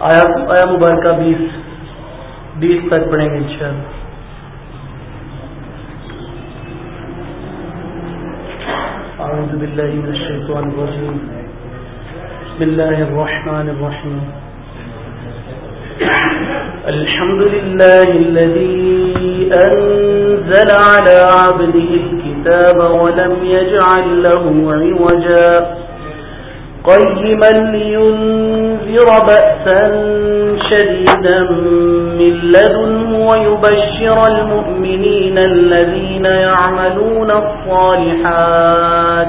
آیا مبارکہ بیس بیس تک پڑھیں گے انشاءاللہ أعوذ بالله من الشيطان الرجيم بسم الله الرحمن الرحيم الحمد لله الذي أنزل على عبده الكتاب ولم يجعل له عوجا. قيما لينذر بأسا شديدا من لدن ويبشر المؤمنين الذين يعملون الصالحات.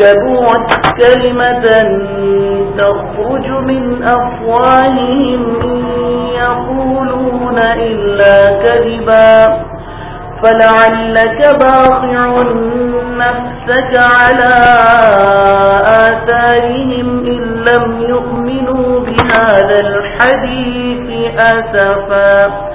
كبوت كلمة تخرج من أفواههم يقولون إلا كذبا فلعلك باقع نفسك على آثارهم إن لم يؤمنوا بهذا الحديث أسفا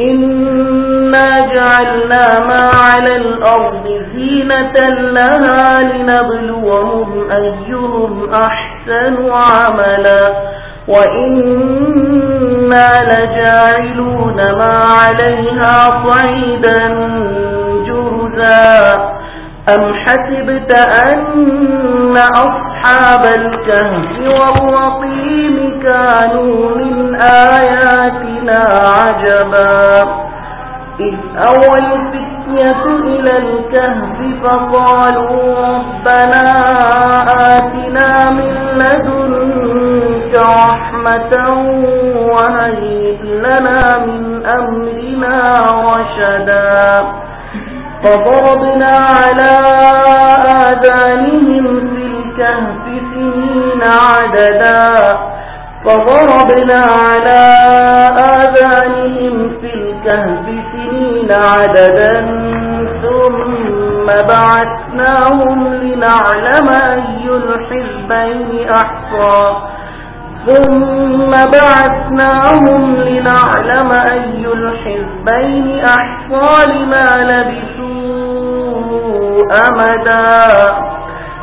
إنا جعلنا ما على الأرض زينة لها لنبلوهم أيهم أحسن عملا وإنا لجاعلون ما عليها صعيدا جرزا أم حسبت أن أصلا أصحاب الكهف والرقيم كانوا من آياتنا عجبا. إذ أول فتية إلى الكهف فقالوا ربنا آتنا من لدنك رحمة وهيئ لنا من أمرنا رشدا. فضربنا على آذانهم الكهف سنين عددا فضربنا على آذانهم في الكهف سنين عددا ثم بعثناهم لنعلم أي الحزبين أحصى. ثم بعثناهم لنعلم أي الحزبين أحصى لما لبثوا أمدا.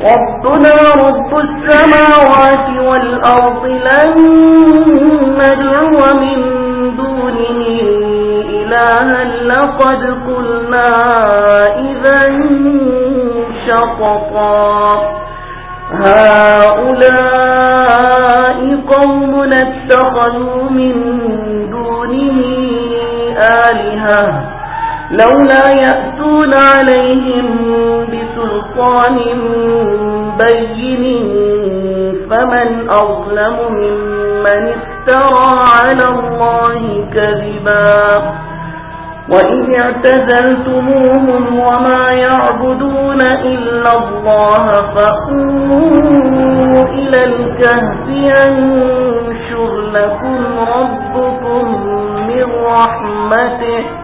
ربنا رب السماوات والأرض لن ندعو من دونه إلها لقد قلنا إذا شططا. هؤلاء قوم اتخذوا من دونه آلهة. لولا يأتون عليهم بسلطان بين فمن أظلم ممن افترى على الله كذبا وإذ اعتزلتموهم وما يعبدون إلا الله فأموا إلى الكهف ينشر لكم ربكم من رحمته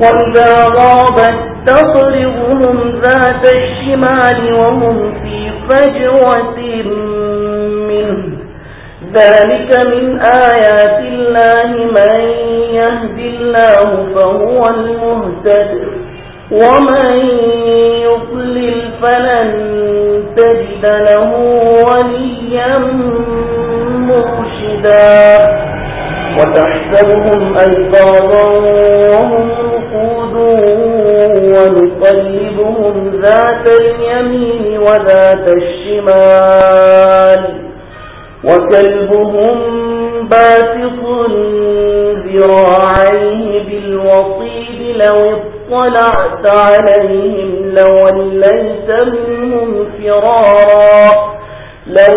وإذا غابت تطرضهم ذات الشمال وهم في فجوة منه ذلك من آيات الله من يهد الله فهو المهتد ومن يضلل فلن تجد له وليا مرشدا وتحسبهم أيضاظا وهم رقود ونقلبهم ذات اليمين وذات الشمال وكلبهم باسط ذراعيه بالوصيد لو اطلعت عليهم لوليت منهم فرارا لو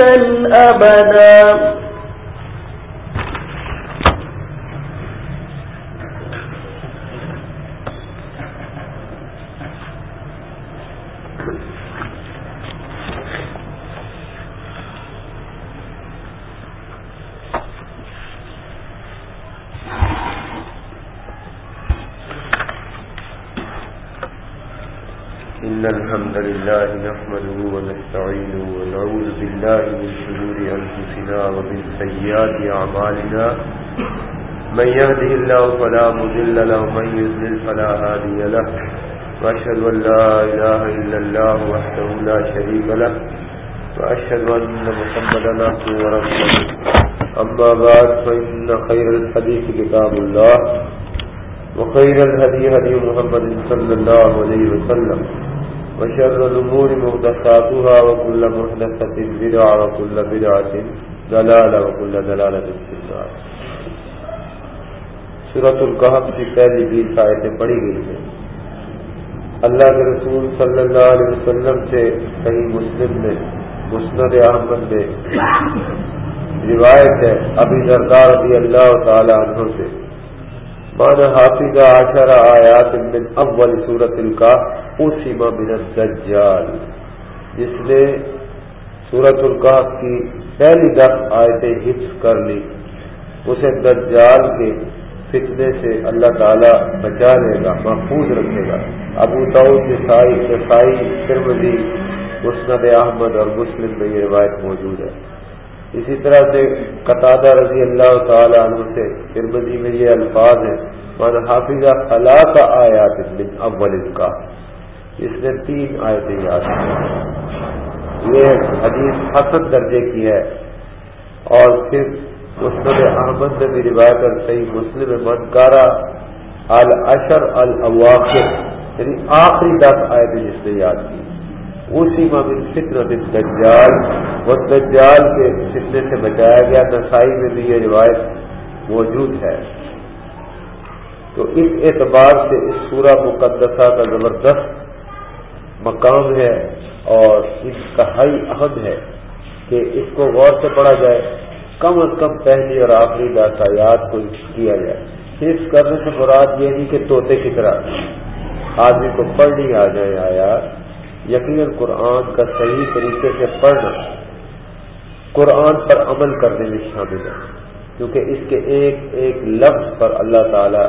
إذا أبدا إن الحمد لله نحمده ونستعينه ونعوذ بالله من شرور أنفسنا ومن سيئات أعمالنا. من يهده الله فلا مذل له ومن يذلل فلا هادي له. وأشهد أن لا إله إلا الله وحده لا شريك له. وأشهد أن محمدا عبده ورسوله. أما بعد، فإن خير الحديث كتاب الله. وخير الهدي هدي محمد صلى الله عليه وسلم. وشر الأمور مهدساتها وكل مهدسة بدعة وكل بدعة دلالة وكل دلالة في النار. سورة القحب کی پہلی بیس آیتیں پڑھی گئی ہیں. اللہ کے رسول صلی اللہ علیہ وسلم سے صحیح مسلم نے مسند احمد میں روایت ہے ابھی دردار رضی اللہ تعالی عنہ سے مانا حافظ عشر آیات من اول صورت القا اسما من الدجال۔ جس نے سورت القاف کی پہلی دس آیتیں حفظ کر لی، اسے دجال کے فتنے سے اللہ تعالی بچا لے گا، محفوظ رکھے گا۔ ابو دعود نسائی نسائی ترمزی مسند احمد اور مسلم میں یہ روایت موجود ہے۔ اسی طرح سے قطع رضی اللہ تعالی عنہ سے ترمزی میں یہ الفاظ ہیں، من حافظہ خلا کا آیات من اول کا. اس نے تین آیتیں یاد کی۔ یہ حدیث حسن درجے کی ہے۔ اور پھر مسلم احمد نے بھی روایت اور صحیح مسلم من کارا الاشر الاواخر یعنی آخری دس آیتیں جس نے یاد کی۔ اسی میں فکر دجال وہ دجال کے فتنے سے بچایا گیا، نسائی میں بھی یہ روایت موجود ہے۔ تو اس اعتبار سے اس سورہ مقدسہ کا زبردست مقام ہے اور انتہائی اہم ہے کہ اس کو غور سے پڑھا جائے۔ کم از کم پہلی اور آخری داسایات کو کیا جائے۔ حفظ کرنے سے مراد یہ نہیں کہ طوطے کی طرح آدمی کو پڑھنی آ جائے آیا یقیناً قرآن کا صحیح طریقے سے پڑھنا قرآن پر عمل کرنے میں شامل ہے، کیونکہ اس کے ایک ایک لفظ پر اللہ تعالی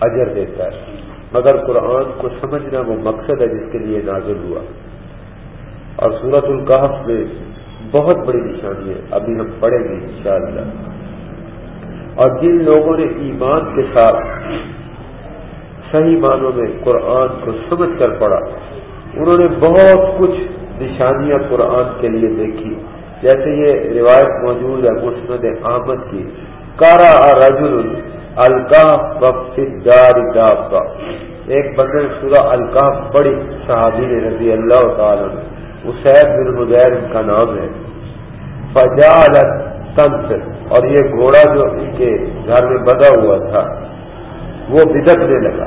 اجر دیتا ہے۔ مگر قرآن کو سمجھنا وہ مقصد ہے جس کے لیے نازل ہوا۔ اور سورت القحف میں بہت بڑی نشانی ہے، ابھی ہم پڑھیں گے انشاءاللہ۔ اور جن لوگوں نے ایمان کے ساتھ صحیح معنوں میں قرآن کو سمجھ کر پڑھا انہوں نے بہت کچھ نشانیاں قرآن کے لیے دیکھی۔ جیسے یہ روایت موجود ہے، مسند احمد کی۔ کارا رجل الکاف وقار کا ایک بدل سورہ الکاف بڑی صحابی نے رضی اللہ تعالی اسید بن حدیر ان کا نام ہے۔ فجا تنس۔ اور یہ گھوڑا جو ان کے گھر میں بدا ہوا تھا، وہ بدکنے لگا۔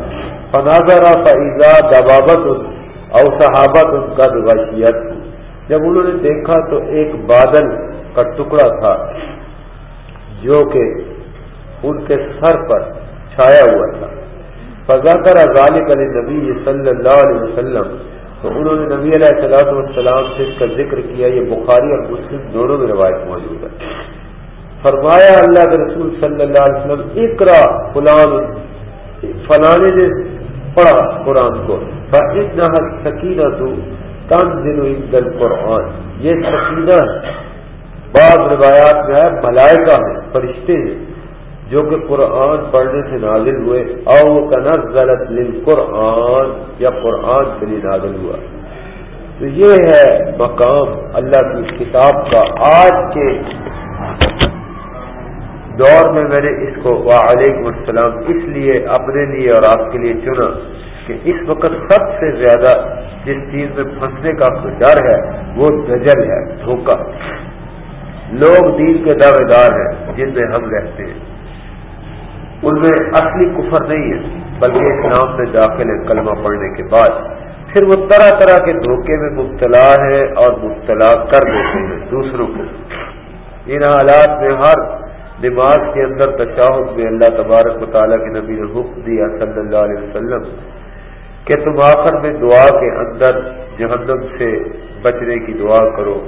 فنازرا فیضا دبابت۔ اور صحابت ان کا روایت جب انہوں نے دیکھا تو ایک بادل کا ٹکڑا تھا جو کہ ان کے سر پر چھایا ہوا تھا۔ فضا کر ذالک علی نبی صلی اللہ علیہ وسلم۔ تو انہوں نے نبی علیہ السلام والسلام سے اس کا ذکر کیا، یہ بخاری اور مسلم دونوں میں روایت موجود ہے۔ فرمایا، اللہ کے رسول صلی اللہ علیہ وسلم اقرا فلان فلانے نے پڑھا قرآن کو۔ سکینہ تو تنزل قرآن یہ سکینہ بعض روایات میں ہے، ملائکہ ہے فرشتے ہیں، جو کہ قرآن پڑھنے سے نازل ہوئے۔ او کنزلت للقرآن، یا قرآن کے لیے نازل ہوا۔ تو یہ ہے مقام اللہ کی کتاب کا۔ آج کے دور میں میں نے اس کو وعلیکم السلام اس لیے اپنے لیے اور آپ کے لیے چنا کہ اس وقت سب سے زیادہ جس چیز میں پھنسنے کا ڈر ہے، وہ دجل ہے، دھوکہ۔ لوگ دین کے دعوے دار ہیں، جن میں ہم رہتے ہیں۔ ان میں اصلی کفر نہیں ہے، بلکہ اسلام میں داخل ہے کلمہ پڑھنے کے بعد۔ پھر وہ طرح طرح کے دھوکے میں مبتلا ہے اور مبتلا کر دیتے ہیں دوسروں کو۔ ان حالات میں ہر نماز کے اندر تشاہد میں اللہ تبارک و تعالیٰ کے نبی نے حکم دیا صلی اللہ علیہ وسلم کہ تم آخر میں دعا کے اندر جہنم سے بچنے کی دعا کرو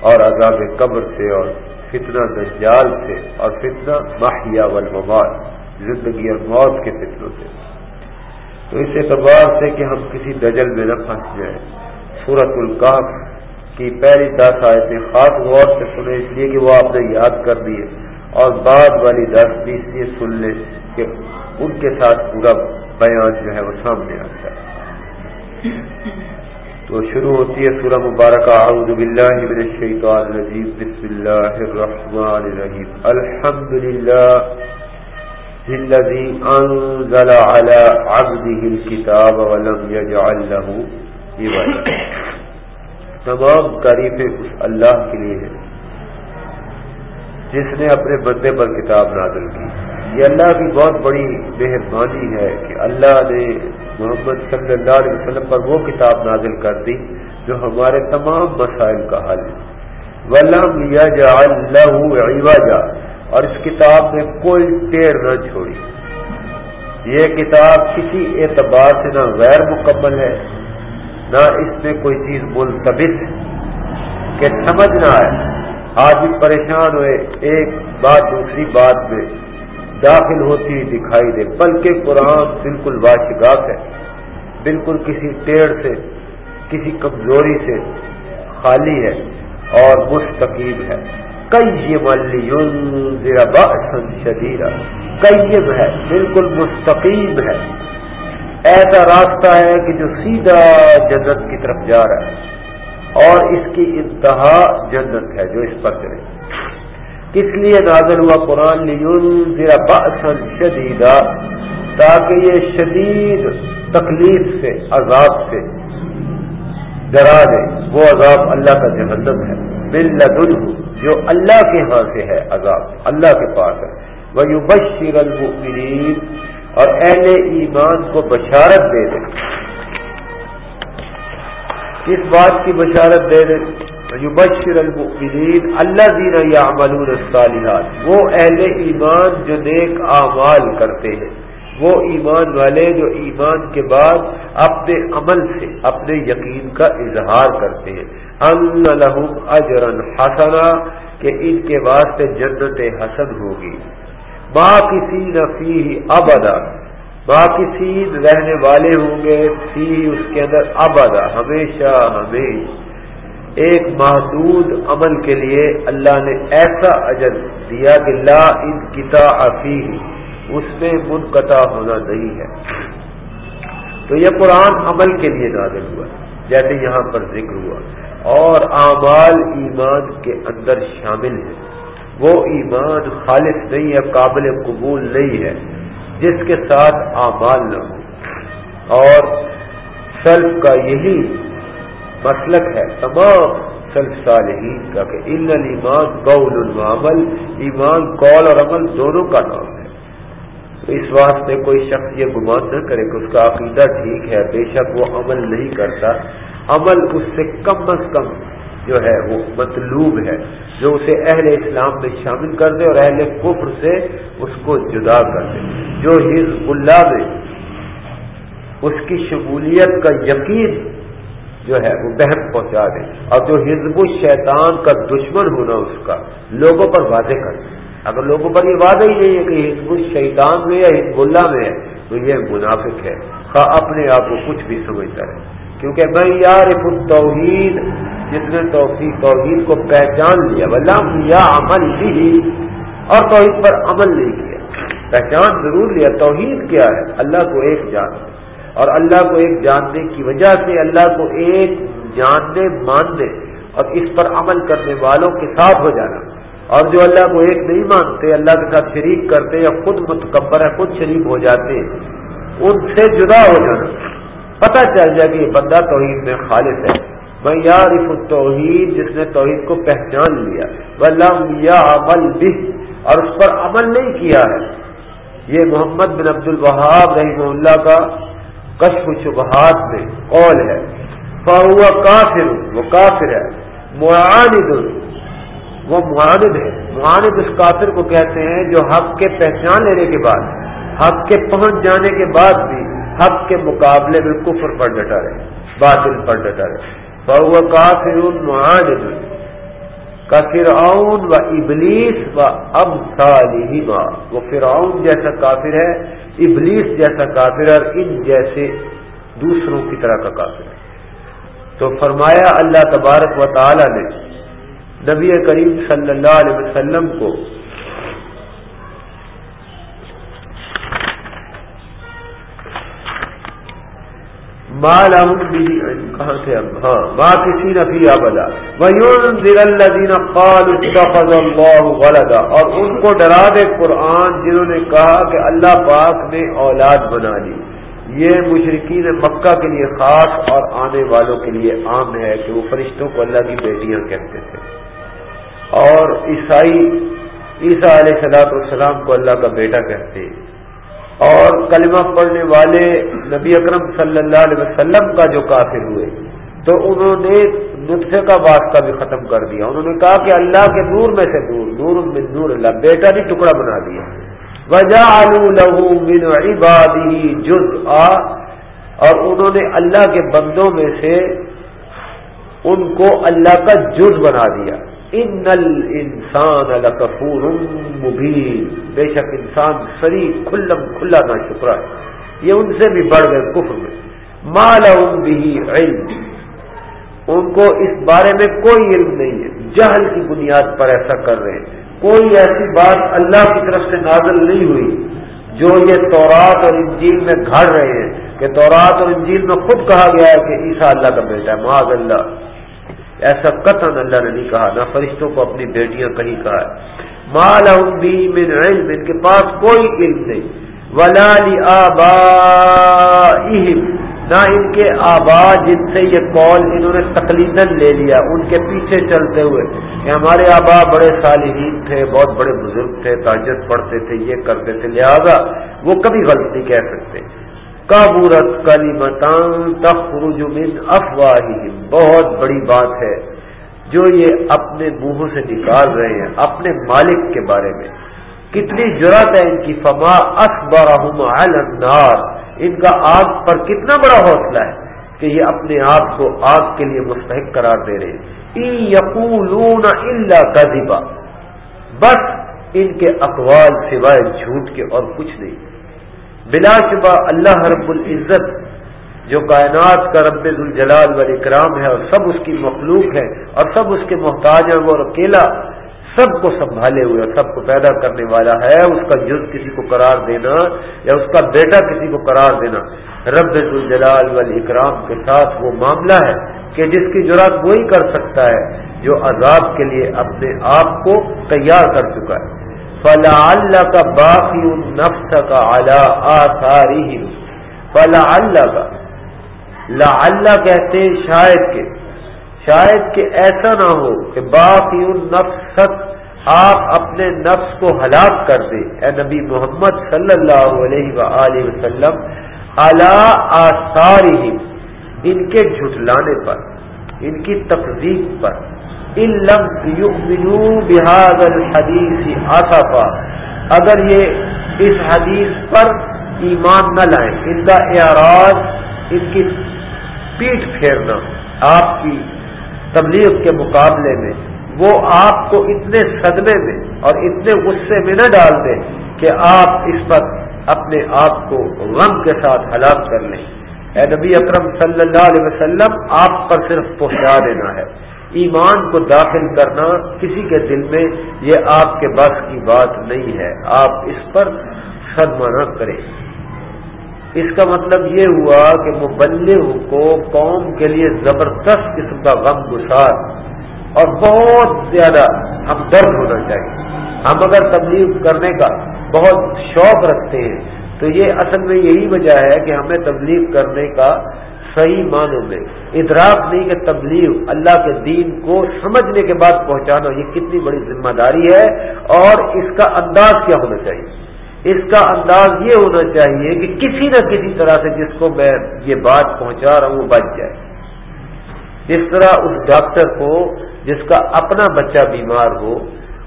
اور عذاب قبر سے اور فتنہ دجال سے اور فتنہ ماہیا والممات، زندگی اور موت کے فتنوں سے۔ تو اس اعتبار سے کہ ہم کسی دجل میں نہ پھنس جائیں۔ سورت القاف کی پہلی دس آئے تھے خاص غور سے سنے اس لیے کہ وہ آپ نے یاد کر دیے اور بعد والی دس بھی اس لیے سن لیں کہ ان کے ساتھ پورا بیان جو ہے وہ سامنے آتا ہے۔ تو شروع ہوتی ہے سورہ مبارکہ۔ اعوذ باللہ من الشیطان الرجیم۔ بسم اللہ الرحمن الرحیم۔ الحمد للہ الذي انزل على عبده الكتاب ولم يجعل له عوجا۔ تمام تعریفیں اس اللہ کے لیے ہیں۔ جس نے اپنے بندے پر کتاب نازل کی۔ یہ اللہ کی بہت بڑی مہربانی ہے کہ اللہ نے محمد صلی اللہ علیہ وسلم پر وہ کتاب نازل کر دی جو ہمارے تمام مسائل کا حل ہے۔ ولم یا جا اللہ اور اس کتاب میں کوئی ٹیڑھ نہ چھوڑی۔ یہ کتاب کسی اعتبار سے نہ غیر مکمل ہے، نہ اس میں کوئی چیز ملتبس کہ سمجھ نہ آئے آدمی پریشان ہوئے، ایک بات دوسری بات میں داخل ہوتی دکھائی دے، بلکہ قرآن بالکل واشگاف ہے۔ بالکل کسی ٹیڑھ سے، کسی کمزوری سے خالی ہے اور مستقیم ہے۔ کئی ملی شدید قیم ہے، بالکل مستقیم ہے۔ ایسا راستہ ہے کہ جو سیدھا جنت کی طرف جا رہا ہے۔ اور اس کی انتہا جنت ہے جو اس پر چلے کس لیے نازل ہوا قرآن باسن شدیدہ تاکہ یہ شدید تکلیف سے، عذاب سے ڈرا دے۔ وہ عذاب اللہ کا جہنم ہے۔ بل جو اللہ کے ہاں سے ہے عذاب، اللہ کے پاس ہے۔ وہ یو بشیر اور اہل ایمان کو بشارت دے دے۔ اس بات کی بشارت دے دیں یبشر المؤمنین اللہ دینا یا الصالحات۔ وہ اہل ایمان جو نیک اعمال کرتے ہیں۔ وہ ایمان والے جو ایمان کے بعد اپنے عمل سے، اپنے یقین کا اظہار کرتے ہیں۔ ان لہم اجرن حسنا، کہ ان کے واسطے جنت حسن ہوگی۔ ماں کسی نفی ابدا ماں کسی رہنے والے ہوں گے فی اس کے اندر ابدا ہمیشہ ہمیشہ ایک محدود عمل کے لیے اللہ نے ایسا اجر دیا کہ لا ان کتا افی اس میں منقطع ہونا نہیں ہے۔ تو یہ قرآن عمل کے لیے نازل ہوا، جیسے یہاں پر ذکر ہوا۔ اور اعمال ایمان کے اندر شامل ہے وہ ایمان خالص نہیں ہے، قابل قبول نہیں ہے۔ جس کے ساتھ اعمال نہ ہو۔ اور سلف کا یہی مسلک ہے، تمام سلف صالحین کا کہ ان ایمان قول العمل ایمان، قول اور عمل دونوں کا نام ہے۔ تو اس واسطے کوئی شخص یہ گمان نہ کرے کہ اس کا عقیدہ ٹھیک ہے، بے شک وہ عمل نہیں کرتا۔ عمل اس سے کم از کم جو ہے وہ مطلوب ہے، جو اسے اہل اسلام میں شامل کر دے اور اہل کفر سے اس کو جدا کر دے۔ جو حزب اللہ میں اس کی شمولیت کا یقین جو ہے وہ بہت پہنچا دے۔ اور جو حزب الشیطان کا دشمن ہونا اس کا، لوگوں پر واضح کر دے۔ اگر لوگوں پر یہ وعدہ ہی نہیں ہے کہ حزب الشیطان میں یا حزب اللہ میں ہے، تو یہ منافق ہے۔ خواہ اپنے آپ کو کچھ بھی سمجھتا ہے کیونکہ میں یار توحید جس نے توفیق توحید کو پہچان لیا۔ ولم یا عمل بھی اور توحید پر عمل نہیں کیا۔ پہچان ضرور لیا۔ توحید کیا ہے؟ اللہ کو ایک جان۔ اور اللہ کو ایک جاننے کی وجہ سے اللہ کو ایک جاننے، ماننے اور اس پر عمل کرنے والوں کے ساتھ ہو جانا۔ اور جو اللہ کو ایک نہیں مانتے، اللہ کے ساتھ شریک کرتے یا خود متکبر ہے خود شریک ہو جاتے، ان سے جدا ہو جانا۔ پتہ چل جائے کہ یہ بندہ توحید میں خالص ہے۔ میں یار توحید جس نے توحید کو پہچان لیا یا عمل بھی اور اس پر عمل نہیں کیا ہے۔ یہ محمد بن عبد الوہاب رحمہ اللہ کا کشف شبہات میں قول ہے۔ فہو کافر، وہ کافر ہے، معاند، وہ معاند ہے۔ معاند اس کافر کو کہتے ہیں جو حق کے پہچان لینے کے بعد، حق کے پہنچ جانے کے بعد بھی، حق کے مقابلے میں کفر پر ڈٹا رہے، باطل پر ڈٹا رہے۔ فہو کافر معاند کا فرعون و ابلیس و اب وہ فرعون جیسا کافر ہے ابلیس جیسا کافر اور ان جیسے دوسروں کی طرح کا کافر ہے۔ تو فرمایا اللہ تبارک و تعالی نے نبی کریم صلی اللہ علیہ وسلم کو مال کہاں سے اب ہاں ماں کسی نفی ابدا غلطا اور ان کو ڈرا دے قرآن جنہوں نے کہا کہ اللہ پاک نے اولاد بنا لی یہ مشرقین مکہ کے لیے خاص اور آنے والوں کے لیے عام ہے کہ وہ فرشتوں کو اللہ کی بیٹیاں کہتے تھے. اور عیسائی عیسیٰ علیہ صلاح السلام کو اللہ کا بیٹا کہتے ہیں اور کلمہ پڑھنے والے نبی اکرم صلی اللہ علیہ وسلم کا جو کافر ہوئے، تو انہوں نے نطفے کا واسطہ بھی ختم کر دیا۔ انہوں نے کہا کہ اللہ کے نور میں سے نور نور من نور اللہ، بیٹا بھی ٹکڑا بنا دیا۔ وجہ لہو من عبادی جز آ اور انہوں نے اللہ کے بندوں میں سے ان کو اللہ کا جز بنا دیا۔ ان انسان الکفور مبین بے شک انسان سری کھلم، کھلا نہ شکرا ہے۔ یہ ان سے بھی بڑھ گئے کفر میں۔ مالا بھی علم۔ ان کو اس بارے میں کوئی علم نہیں ہے۔ جہل کی بنیاد پر ایسا کر رہے ہیں۔ کوئی ایسی بات اللہ کی طرف سے نازل نہیں ہوئی جو یہ تورات اور انجیل میں گھڑ رہے ہیں۔ کہ تورات اور انجیل میں خود کہا گیا ہے کہ عیسیٰ اللہ کا بیٹا ہے، معاذ اللہ۔ ایسا قطن اللہ نے نہیں کہا، نہ فرشتوں کو اپنی بیٹیاں کہیں کہا ہے۔ مال من علم، ان کے پاس کوئی علم نہیں۔ ولالی آبا نہ ان کے آبا جن سے یہ قول انہوں نے تقلید لے لیا، ان کے پیچھے چلتے ہوئے۔ کہ ہمارے آبا بڑے صالحین تھے، بہت بڑے بزرگ تھے تاجت پڑھتے تھے، یہ کرتے تھے۔ لہذا وہ کبھی غلط نہیں کہہ سکتے۔ کابورت کلی متان تخرج من افواہہم بہت بڑی بات ہے جو یہ اپنے منہوں سے نکال رہے ہیں، اپنے مالک کے بارے میں۔ کتنی جرت ہے ان کی، فما اخبار النار۔ ان کا آگ پر کتنا بڑا حوصلہ ہے کہ یہ اپنے آپ کو آگ کے لیے مستحق قرار دے رہے یقولون اللہ کا بس ان کے اقوال سوائے جھوٹ کے اور کچھ نہیں۔ بلا شبہ اللہ رب العزت، جو کائنات کا رب الجلال والاکرام ہے اور سب اس کی مخلوق ہے اور سب اس کے محتاج ہے وہ اکیلا سب کو سنبھالے ہوئے سب کو پیدا کرنے والا ہے، اس کا جز کسی کو قرار دینا یا اس کا بیٹا کسی کو قرار دینا۔ رب الجلال والاکرام کے ساتھ وہ معاملہ ہے کہ جس کی ضرورت وہی کر سکتا ہے جو عذاب کے لیے اپنے آپ کو تیار کر چکا ہے۔ فلا اللہ کا باقی نفس کا اعلیٰ آساری فلا اللہ کا لا اللہ کہتے شاید کے. شاید کہ ایسا نہ ہو کہ باقی نفس آپ اپنے نفس کو ہلاک کر دیں. اے نبی محمد صلی اللہ علیہ وآلہ وسلم اللہ آثار ان کے جھٹلانے پر، ان کی تقزیب پر. ان لم بحاد الحدیث آصافا اگر یہ اس حدیث پر ایمان نہ لائیں، ان کا اعراض، ان کی پیٹ پھیرنا، آپ کی تبلیغ کے مقابلے میں، وہ آپ کو اتنے صدمے میں اور اتنے غصے میں نہ ڈال دیں کہ آپ اس پر اپنے آپ کو غم کے ساتھ ہلاک کر لیں۔ اے نبی اکرم صلی اللہ علیہ وسلم، آپ پر صرف پہنچا دینا ہے۔ ایمان کو داخل کرنا کسی کے دل میں یہ آپ کے بس کی بات نہیں ہے۔ آپ اس پر صدمہ نہ کریں۔ اس کا مطلب یہ ہوا کہ مبلغ کو قوم کے لیے زبردست قسم کا غم گسار اور بہت زیادہ ہمدرد ہونا چاہیے۔ ہم اگر تبلیغ کرنے کا بہت شوق رکھتے ہیں تو یہ اصل میں یہی وجہ ہے کہ ہمیں تبلیغ کرنے کا صحیح معنوں میں ادراک نہیں کہ تبلیغ اللہ کے دین کو سمجھنے کے بعد پہنچانا، یہ کتنی بڑی ذمہ داری ہے اور اس کا انداز کیا ہونا چاہیے؟ اس کا انداز یہ ہونا چاہیے کہ کسی نہ کسی طرح سے جس کو میں یہ بات پہنچا رہا ہوں وہ بچ جائے۔ جس طرح اس ڈاکٹر کو، جس کا اپنا بچہ بیمار ہو،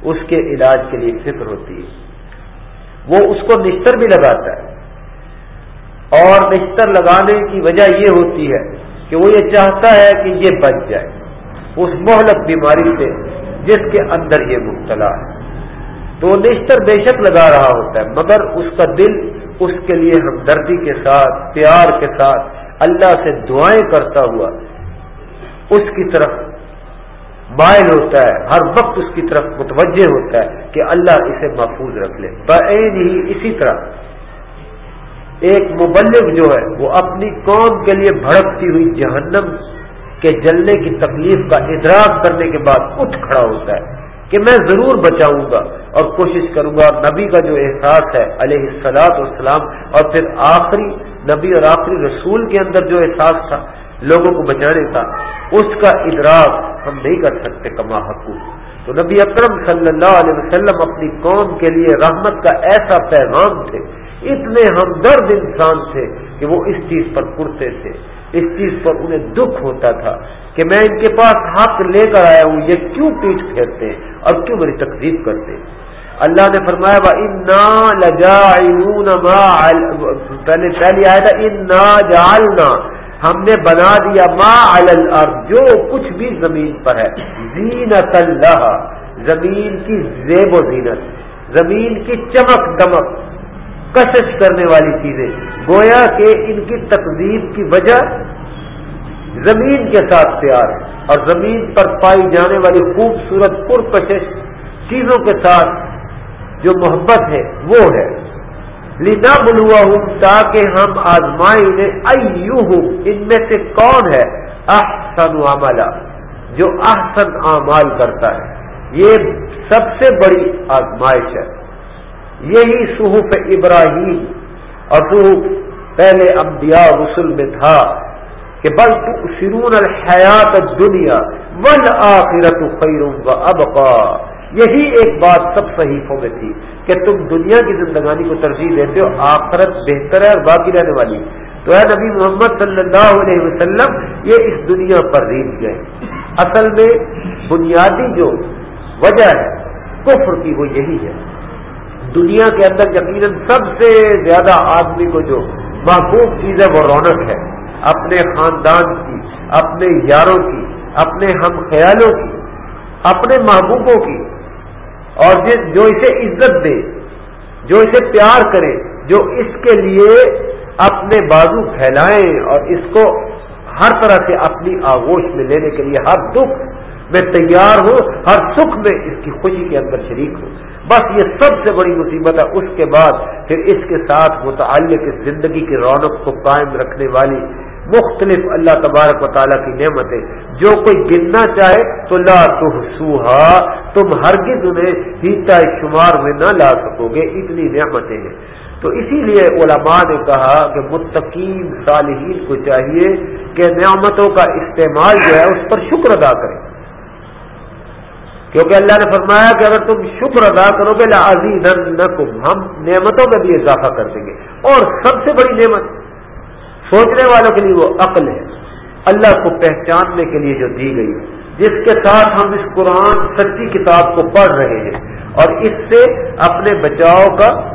اس کے علاج کے لیے فکر ہوتی ہے۔ وہ اس کو نشتر بھی لگاتا ہے۔ اور نشتر لگانے کی وجہ یہ ہوتی ہے کہ وہ یہ چاہتا ہے کہ یہ بچ جائے۔ اس مہلک بیماری سے جس کے اندر یہ مبتلا ہے۔ تو نشتر بے شک لگا رہا ہوتا ہے، مگر اس کا دل اس کے لیے ہمدردی کے ساتھ، پیار کے ساتھ، اللہ سے دعائیں کرتا ہوا اس کی طرف مائل ہوتا ہے۔ ہر وقت اس کی طرف متوجہ ہوتا ہے کہ اللہ اسے محفوظ رکھ لے۔ بعین ہی اسی طرح۔ ایک مبلغ جو ہے وہ اپنی قوم کے لیے بھڑکتی ہوئی جہنم کے جلنے کی تکلیف کا ادراک کرنے کے بعد اٹھ کھڑا ہوتا ہے کہ میں ضرور بچاؤں گا اور کوشش کروں گا اور نبی کا جو احساس ہے علیہ السلاط والسلام اور پھر آخری نبی اور آخری رسول کے اندر جو احساس تھا لوگوں کو بچانے کا، اس کا ادراک ہم نہیں کر سکتے کما حقوق تو نبی اکرم صلی اللہ علیہ وسلم اپنی قوم کے لیے رحمت کا ایسا پیغام تھے اتنے ہمدرد انسان تھے کہ وہ اس چیز پر پڑتے تھے، اس چیز پر انہیں دکھ ہوتا تھا کہ میں ان کے پاس حق لے کر آیا ہوں، یہ کیوں پیٹ پھیرتے ہیں اور کیوں میری تقریب کرتے اللہ نے فرمایا لجا پہلے پہلے آیا تھا انا جالنا ہم نے بنا دیا ما الارض جو کچھ بھی زمین پر ہے زینت اللہ زمین کی زیب و زینت، زمین کی چمک دمک۔ کشش کرنے والی چیزیں۔ گویا کہ ان کی تقزیب کی وجہ زمین کے ساتھ پیار ہے اور زمین پر پائی جانے والی خوبصورت پرکشش چیزوں کے ساتھ جو محبت ہے، وہ ہے۔ لینا بلوا ہوں تاکہ ہم آزمائیں ان میں سے کون ہے؟ احسن عملہ جو احسن اعمال کرتا ہے۔ یہ سب سے بڑی آزمائش ہے۔ یہی صحف ابراہیم اور صحف پہلے انبیاء رسول میں تھا کہ بل سرون الحیات دنیا ول آخرت خیروں و ابقا۔ یہی ایک بات سب صحیفوں میں تھی کہ تم دنیا کی زندگانی کو ترجیح دیتے ہو، آخرت بہتر ہے اور باقی رہنے والی۔ تو اے نبی محمد صلی اللہ علیہ وسلم، یہ اس دنیا پر ریت گئے۔ اصل میں بنیادی جو وجہ ہے، کفر کی وہ یہی ہے۔ دنیا کے اندر یقیناً سب سے زیادہ آدمی کو جو محبوب چیز ہے وہ رونق ہے۔ اپنے خاندان کی، اپنے یاروں کی، اپنے ہم خیالوں کی، اپنے محبوبوں کی۔ اور جو اسے عزت دے، جو اسے پیار کرے، جو اس کے لیے اپنے بازو پھیلائیں اور اس کو ہر طرح سے اپنی آغوش میں لینے کے لیے ہر دکھ میں تیار ہوں ہر سکھ میں اس کی خوشی کے اندر شریک ہوں بس یہ سب سے بڑی مصیبت ہے، اس کے بعد پھر اس کے ساتھ متعلق اس زندگی کی رونق کو قائم رکھنے والی مختلف اللہ تبارک و تعالیٰ کی نعمتیں۔ جو کوئی گننا چاہے تو لا تو سوہا تم ہرگز انہیں ہیتا شمار میں نہ لا سکو گے، اتنی نعمتیں ہیں۔ تو اسی لیے علماء نے کہا کہ متقین صالحین کو چاہیے کہ نعمتوں کا استعمال جو ہے، اس پر شکر ادا کریں۔ کیونکہ اللہ نے فرمایا کہ اگر تم شکر ادا کرو گے لازی ہم نعمتوں میں بھی اضافہ کر دیں گے۔ اور سب سے بڑی نعمت سوچنے والوں کے لیے وہ عقل ہے۔ اللہ کو پہچاننے کے لیے جو دی گئی جس کے ساتھ ہم اس قرآن، سچی کتاب کو پڑھ رہے ہیں۔ اور اس سے اپنے بچاؤ کا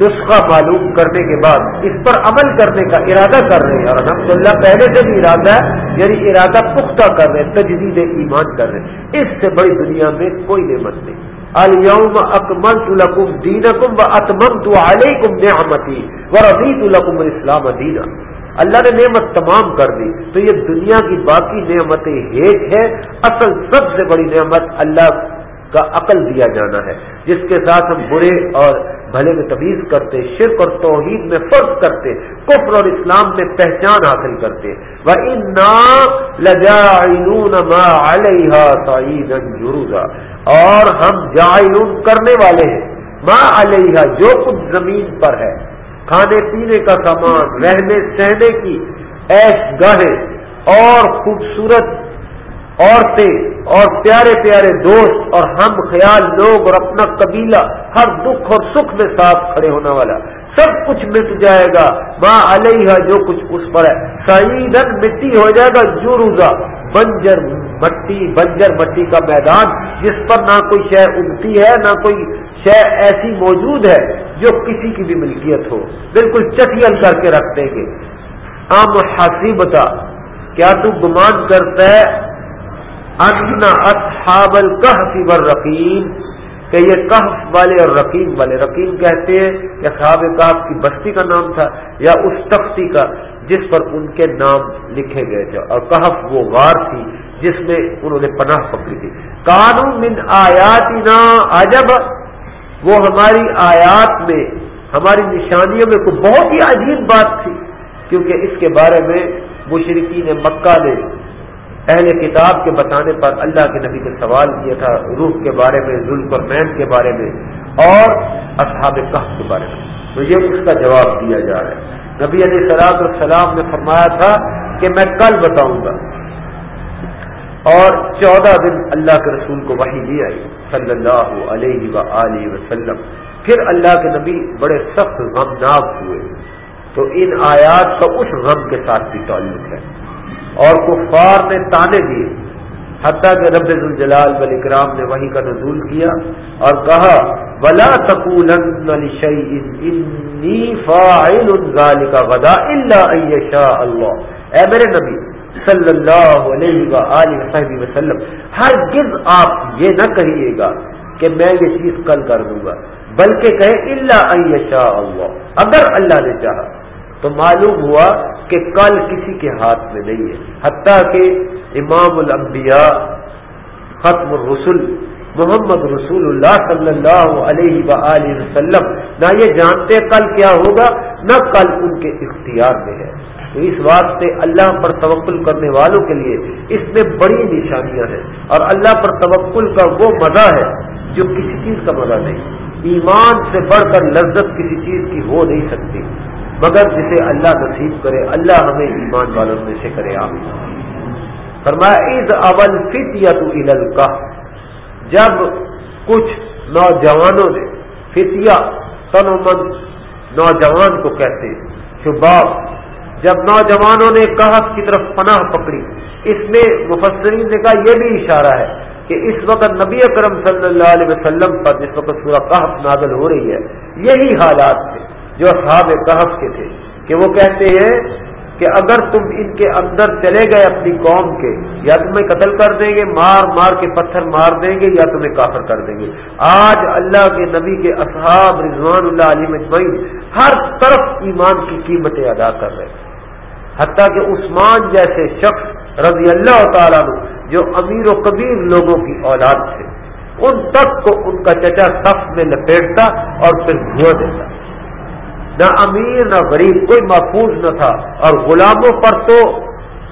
نسخہ معلوم کرنے کے بعد اس پر عمل کرنے کا ارادہ کر رہے ہیں۔ اور الحمد للہ پہلے سے بھی ارادہ ہے یعنی ارادہ پختہ کر رہے ہیں، تجدید ایمان کر رہے ہیں۔ اس سے بڑی دنیا میں کوئی نعمت نہیں۔ الم اکمل تلکم دین کم و اتمم تو علیکم نعمتی و ربیت الکم اسلام دینا اللہ نے نعمت تمام کر دی۔ تو یہ دنیا کی باقی نعمتیں ایک ہے اصل سب سے بڑی نعمت اللہ کا عقل دیا جانا ہے، جس کے ساتھ ہم برے اور بھلے میں تمیز کرتے، شرک اور توحید میں فرق کرتے، کفر اور اسلام میں پہچان حاصل کرتے۔ وہ جروزا۔ اور ہم جائلون کرنے والے ہیں۔ ماں علیہ جو کچھ زمین پر ہے۔ کھانے پینے کا سامان، رہنے سہنے کی ایش گاہیں اور خوبصورت عورتیں اور پیارے پیارے دوست اور ہم خیال لوگ اور اپنا قبیلہ ہر دکھ اور سکھ میں ساتھ کھڑے ہونے والا سب کچھ مٹ جائے گا۔ ماں علیہ جو کچھ اس پر ہے۔ سعیدن مٹی ہو جائے گا۔ جو روزہ بنجر مٹی بنجر مٹی کا میدان جس پر نہ کوئی شے اگتی ہے، نہ کوئی شے ایسی موجود ہے جو کسی کی بھی ملکیت ہو۔ بالکل چٹیل کر کے رکھ دیں گے۔ ام حسیبتا کیا تو گمان کرتا ہے؟ ان اصحاب القحف والرقیم کہ یہ کہف والے اور رقیم والے، رقیم کہتے ہیں کہ صحاب کہف کی بستی کا نام تھا یا اس تختی کا جس پر ان کے نام لکھے گئے تھے، اور کہف وہ غار تھی جس میں انہوں نے پناہ پکڑی تھی۔ قانون من آیات نا عجب، وہ ہماری آیات میں، ہماری نشانیوں میں کوئی بہت ہی عجیب بات تھی، کیونکہ اس کے بارے میں مشرقین مکہ نے اہل کتاب کے بتانے پر اللہ کے نبی نے سوال کیا تھا، روح کے بارے میں، ظلم اور مین کے بارے میں، اور اصحاب کف کے بارے میں۔ تو یہ اس کا جواب دیا جا رہا ہے۔ نبی علیہ سلاد السلام نے فرمایا تھا کہ میں کل بتاؤں گا۔ اور چودہ دن اللہ کے رسول کو وہی لی آئی، صلی اللہ علیہ و وسلم۔ پھر اللہ کے نبی بڑے سخت غمناک ہوئے۔ تو ان آیات کا اس غم کے ساتھ بھی تعلق ہے۔ اور کفار نے تانے دیے، حتیٰ کہ رب الجلال بل اکرام نے وہی کا نزول کیا اور کہا بلا تقول غدا اللہ شاء اللہ اے میرے نبی صلی اللہ علیہ وسلم ہر گز آپ یہ نہ کہیے گا کہ میں یہ چیز کل کر دوں گا، بلکہ کہے اللہ شاء اللہ اگر اللہ نے چاہا تو معلوم ہوا کہ کل کسی کے ہاتھ میں نہیں ہے۔ حتیٰ کہ امام الانبیاء، ختم الرسل، محمد رسول اللہ صلی اللہ علیہ و وسلم، نہ یہ جانتے کل کیا ہوگا، نہ کل ان کے اختیار میں ہے۔ تو اس واسطے اللہ پر توکل کرنے والوں کے لیے اس میں بڑی نشانیاں ہیں۔ اور اللہ پر توکل کا وہ مزہ ہے جو کسی چیز کا مزہ نہیں۔ ایمان سے بڑھ کر لذت کسی چیز کی ہو نہیں سکتی۔ مگر جسے اللہ نصیب کرے، اللہ ہمیں ایمان والوں میں سے کرے آپ فرمایا اول فت یا تو جب کچھ نوجوانوں نے فتیا تن مند نوجوان کو کہتے شباب جب نوجوانوں نے کہا کی طرف پناہ پکڑی، اس میں مفسرین نے کہا، یہ بھی اشارہ ہے کہ اس وقت نبی اکرم صلی اللہ علیہ وسلم پر جس وقت سورہ کہف نازل ہو رہی ہے، یہی حالات تھے۔ جو اصحاب کہف کے تھے، کہ وہ کہتے ہیں کہ اگر تم ان کے اندر چلے گئے اپنی قوم کے، یا تمہیں قتل کر دیں گے، مار مار کے پتھر مار دیں گے، یا تمہیں کافر کر دیں گے۔ آج اللہ کے نبی کے اصحاب رضوان اللہ علی مجمعین ہر طرف ایمان کی قیمتیں ادا کر رہے حتیٰ کہ عثمان جیسے شخص رضی اللہ تعالیٰ جو امیر و کبیر لوگوں کی اولاد تھے، ان تک کو ان کا چچا سخت میں لپیٹتا اور پھر دھو دیتا۔ نہ امیر نہ غریب، کوئی محفوظ نہ تھا۔ اور غلاموں پر تو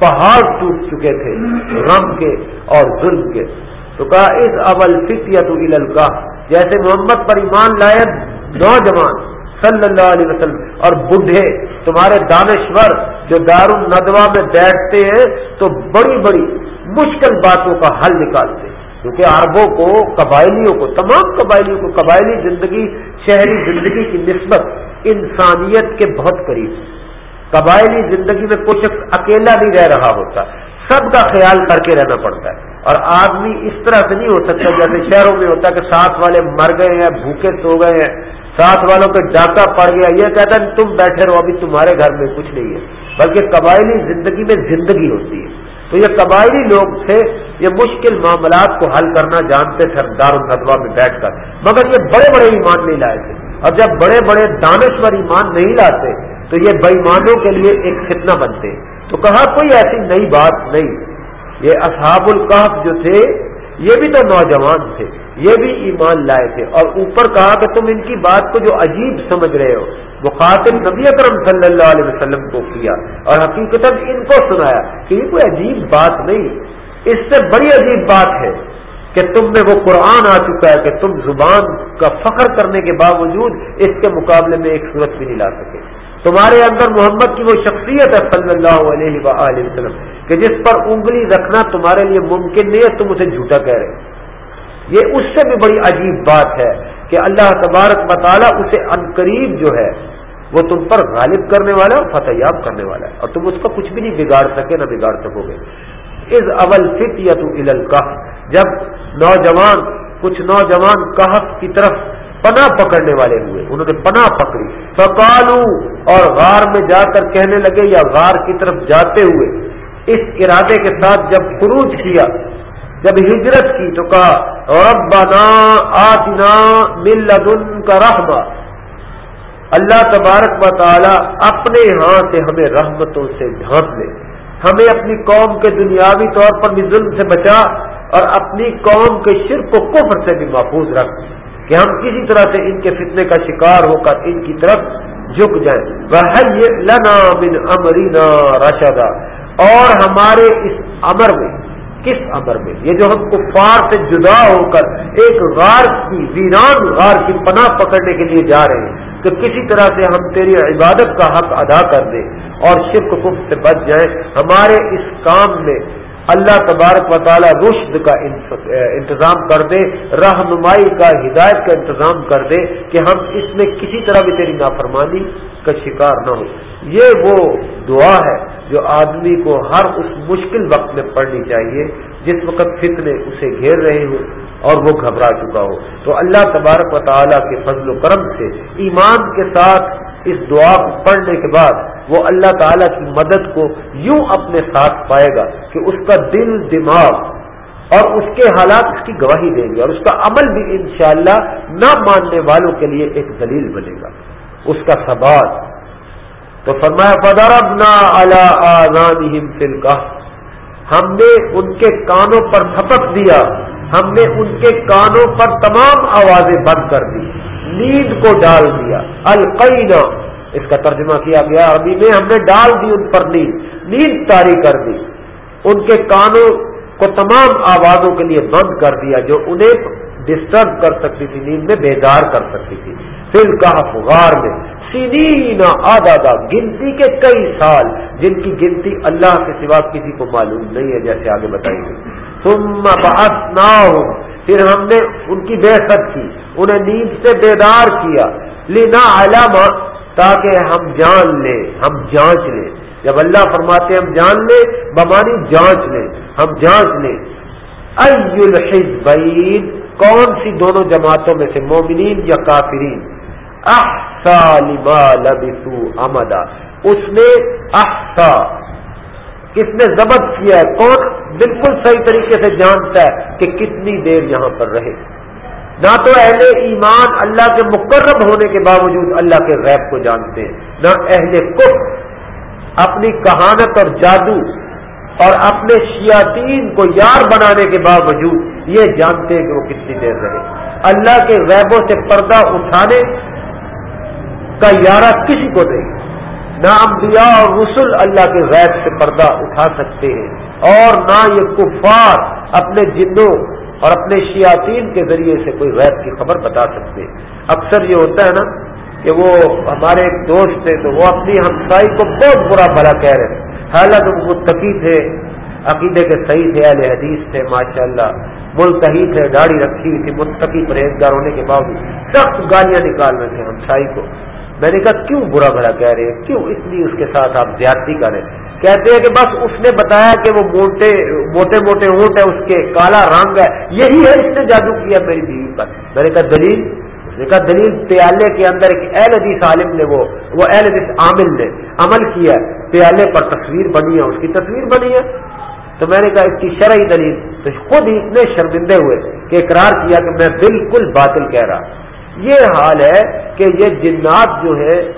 پہاڑ ٹوٹ چکے تھے غم کے اور ظلم کے۔ تو کہا، اس اول فکیت کا جیسے محمد پر ایمان لائے نوجوان صلی اللہ علیہ وسلم، اور بڈھے تمہارے دانشور جو دار الندوا میں بیٹھتے ہیں، تو بڑی بڑی مشکل باتوں کا حل نکالتے۔ ہیں کیونکہ عربوں کو، قبائلیوں کو، تمام قبائلیوں کو، قبائلی زندگی، شہری زندگی کی نسبت انسانیت کے بہت قریب۔ قبائلی زندگی میں کوئی شخص اکیلا نہیں رہ رہا ہوتا۔ سب کا خیال کر کے رہنا پڑتا ہے۔ اور آدمی اس طرح سے نہیں ہو سکتا جیسے شہروں میں ہوتا ہے کہ ساتھ والے مر گئے ہیں، بھوکے سو گئے ہیں، ساتھ والوں پہ ڈاکہ پڑ گیا۔ یہ کہتا ہے، تم بیٹھے رہو، ابھی تمہارے گھر میں کچھ نہیں ہے۔ بلکہ قبائلی زندگی میں زندگی ہوتی ہے۔ تو یہ قبائلی لوگ تھے، یہ مشکل معاملات کو حل کرنا جانتے تھے دار الدوا میں بیٹھ کر۔ مگر یہ بڑے بڑے ایمان نہیں لائے تھے۔ اور جب بڑے بڑے دانشور ایمان نہیں لاتے، تو یہ بےمانوں کے لیے ایک فتنہ بنتے۔ تو کہا، کوئی ایسی نئی بات نہیں۔ یہ اصحاب القحف جو تھے، یہ بھی تو نوجوان تھے، یہ بھی ایمان لائے تھے۔ اور اوپر کہا کہ تم ان کی بات کو جو عجیب سمجھ رہے ہو وہ نبی اکرم صلی اللہ علیہ وسلم کو کیا اور حقیقت ان کو سنایا کہ یہ کوئی عجیب بات نہیں۔ اس سے بڑی عجیب بات ہے کہ تم میں وہ قرآن آ چکا ہے کہ تم زبان کا فخر کرنے کے باوجود اس کے مقابلے میں ایک صورت بھی نہیں لا سکے۔ تمہارے اندر محمد کی وہ شخصیت ہے صلی اللہ علیہ وآلہ وسلم کہ جس پر انگلی رکھنا تمہارے لیے ممکن نہیں ہے، تم اسے جھوٹا کہہ رہے یہ اس سے بھی بڑی عجیب بات ہے کہ اللہ تبارک مطالعہ اسے انقریب جو ہے، وہ تم پر غالب کرنے والا اور فتح یاب کرنے والا ہے اور تم اس کا کچھ بھی نہیں بگاڑ سکے، نہ بگاڑ سکو گے۔ از اول فت یا جب نوجوان، کچھ نوجوان کہف کی طرف پناہ پکڑنے والے ہوئے، انہوں نے پناہ پکڑی۔ فکالو اور غار میں جا کر کہنے لگے یا غار کی طرف جاتے ہوئے، اس ارادے کے ساتھ جب خروج کیا، جب ہجرت کی تو کہا، ربنا آتنا من لدن کا رحمہ اللہ تبارک و تعالی اپنے ہاں سے ہمیں رحمتوں سے ڈھانپ لے۔ ہمیں اپنی قوم کے دنیاوی طور پر بھی ظلم سے بچا اور اپنی قوم کے شرک و کفر سے بھی محفوظ رکھ کہ ہم کسی طرح سے ان کے فتنے کا شکار ہو کر ان کی طرف جھک جائیں۔ وہ لنا بن امرینا رشدا۔ اور ہمارے اس امر میں، کس امر میں؟ یہ جو ہم کفار سے جدا ہو کر ایک غار کی ویران غار کی پناہ پکڑنے کے لیے جا رہے ہیں۔ کہ کسی طرح سے ہم تیری عبادت کا حق ادا کر دیں اور شرک کف سے بچ جائیں، ہمارے اس کام میں اللہ تبارک و تعالی رشد کا انتظام کر دے رہنمائی کا ہدایت کا انتظام کر دے کہ ہم اس میں کسی طرح بھی تیری نافرمانی کا شکار نہ ہو۔ یہ وہ دعا ہے جو آدمی کو ہر اس مشکل وقت میں پڑھنی چاہیے، جس وقت فتنے اسے گھیر رہے ہوں اور وہ گھبرا چکا ہو۔ تو اللہ تبارک و تعالیٰ کے فضل و کرم سے ایمان کے ساتھ اس دعا کو پڑھنے کے بعد وہ اللہ تعالیٰ کی مدد کو یوں اپنے ساتھ پائے گا کہ اس کا دل دماغ اور اس کے حالات اس کی گواہی دیں گے اور اس کا عمل بھی انشاءاللہ نہ ماننے والوں کے لیے ایک دلیل بنے گا۔ اس کا سبات تو فرمایا فدرب نہ اللہ ہم نے ان کے کانوں پر تھپک دیا۔ ہم نے ان کے کانوں پر تمام آوازیں بند کر دی۔ نیند کو ڈال دیا۔ القینا۔ اس کا ترجمہ کیا گیا۔ ابھی میں ہم نے ڈال دی ان پر نیند۔ نیند تاری کر دی۔ ان کے کانوں کو تمام آوازوں کے لیے بند کر دیا، جو انہیں ڈسٹرب کر سکتی تھی، نیند میں بیدار کر سکتی تھی۔ پھر کہا غار میں سنین آدادا گنتی کے کئی سال، جن کی گنتی اللہ کے سوا کسی کو معلوم نہیں ہے، جیسے آگے بتائیں گے تم بحث نہ ہو پھر ہم نے ان کی بے کی، انہیں نیند سے بیدار کیا۔ لینا علامہ تاکہ ہم جان لیں، ہم جانچ لیں۔ جب اللہ فرماتے ہم جان لیں، بمانی جانچ لیں، ہم جانچ لیں۔ الحزبین کون سی دونوں جماعتوں میں سے مومنین یا کافرین؟ احسا لما لبسو امدا اس نے احسا کس نے ضبط کیا ہے۔ کون بالکل صحیح طریقے سے جانتا ہے کہ کتنی دیر یہاں پر رہے۔ نہ تو اہل ایمان اللہ کے مقرب ہونے کے باوجود اللہ کے غیب کو جانتے ہیں، نہ اہل کف اپنی کہانت اور جادو اور اپنے شیاتین کو یار بنانے کے باوجود یہ جانتے ہیں کہ وہ کتنی دیر رہے۔ اللہ کے غیبوں سے پردہ اٹھانے کا یارہ کسی کو نہیں۔ نہ انبیاء اور رسول اللہ کے غیب سے پردہ اٹھا سکتے ہیں اور نہ یہ کفار اپنے جنوں اور اپنے شیاطین کے ذریعے سے کوئی غیب کی خبر بتا سکتے۔ ہیں اکثر یہ ہوتا ہے نا کہ وہ ہمارے ایک دوست تھے تو وہ اپنی ہمسائی کو بہت برا بھلا کہہ رہے تھے حالانکہ وہ متقی تھے، عقیدے کے صحیح تھے، اہل حدیث تھے ماشاء اللہ ملتحی تھے، داڑھی رکھی ہوئی تھی، متقی پرہیزگار ہونے کے باوجود۔ سخت گالیاں نکال رہے تھے ہمسائی کو۔ میں نے کہا، کیوں برا بھلا کہہ رہے ہیں؟ کیوں اس لیے اس کے ساتھ آپ زیادتی کریں کہتے ہیں کہ بس اس نے بتایا کہ وہ موٹے موٹے موٹے اونٹ ہے اس کے کالا رنگ ہے یہی ہے، اس نے جادو کیا میری بیوی پر۔ میں نے کہا، دلیل؟ کہا دلیل پیالے کے اندر ایک اہل حدیث عالم نے وہ وہ اہل حدیث عامل نے عمل کیا پیالے پر تصویر بنی ہے، اس کی تصویر بنی ہے۔ تو میں نے کہا اس کی شرعی دلیل، تو خود ہی اتنے شرمندے ہوئے کہ اقرار کیا کہ میں بالکل باطل کہہ رہا یہ حال ہے کہ یہ جنات جو ہے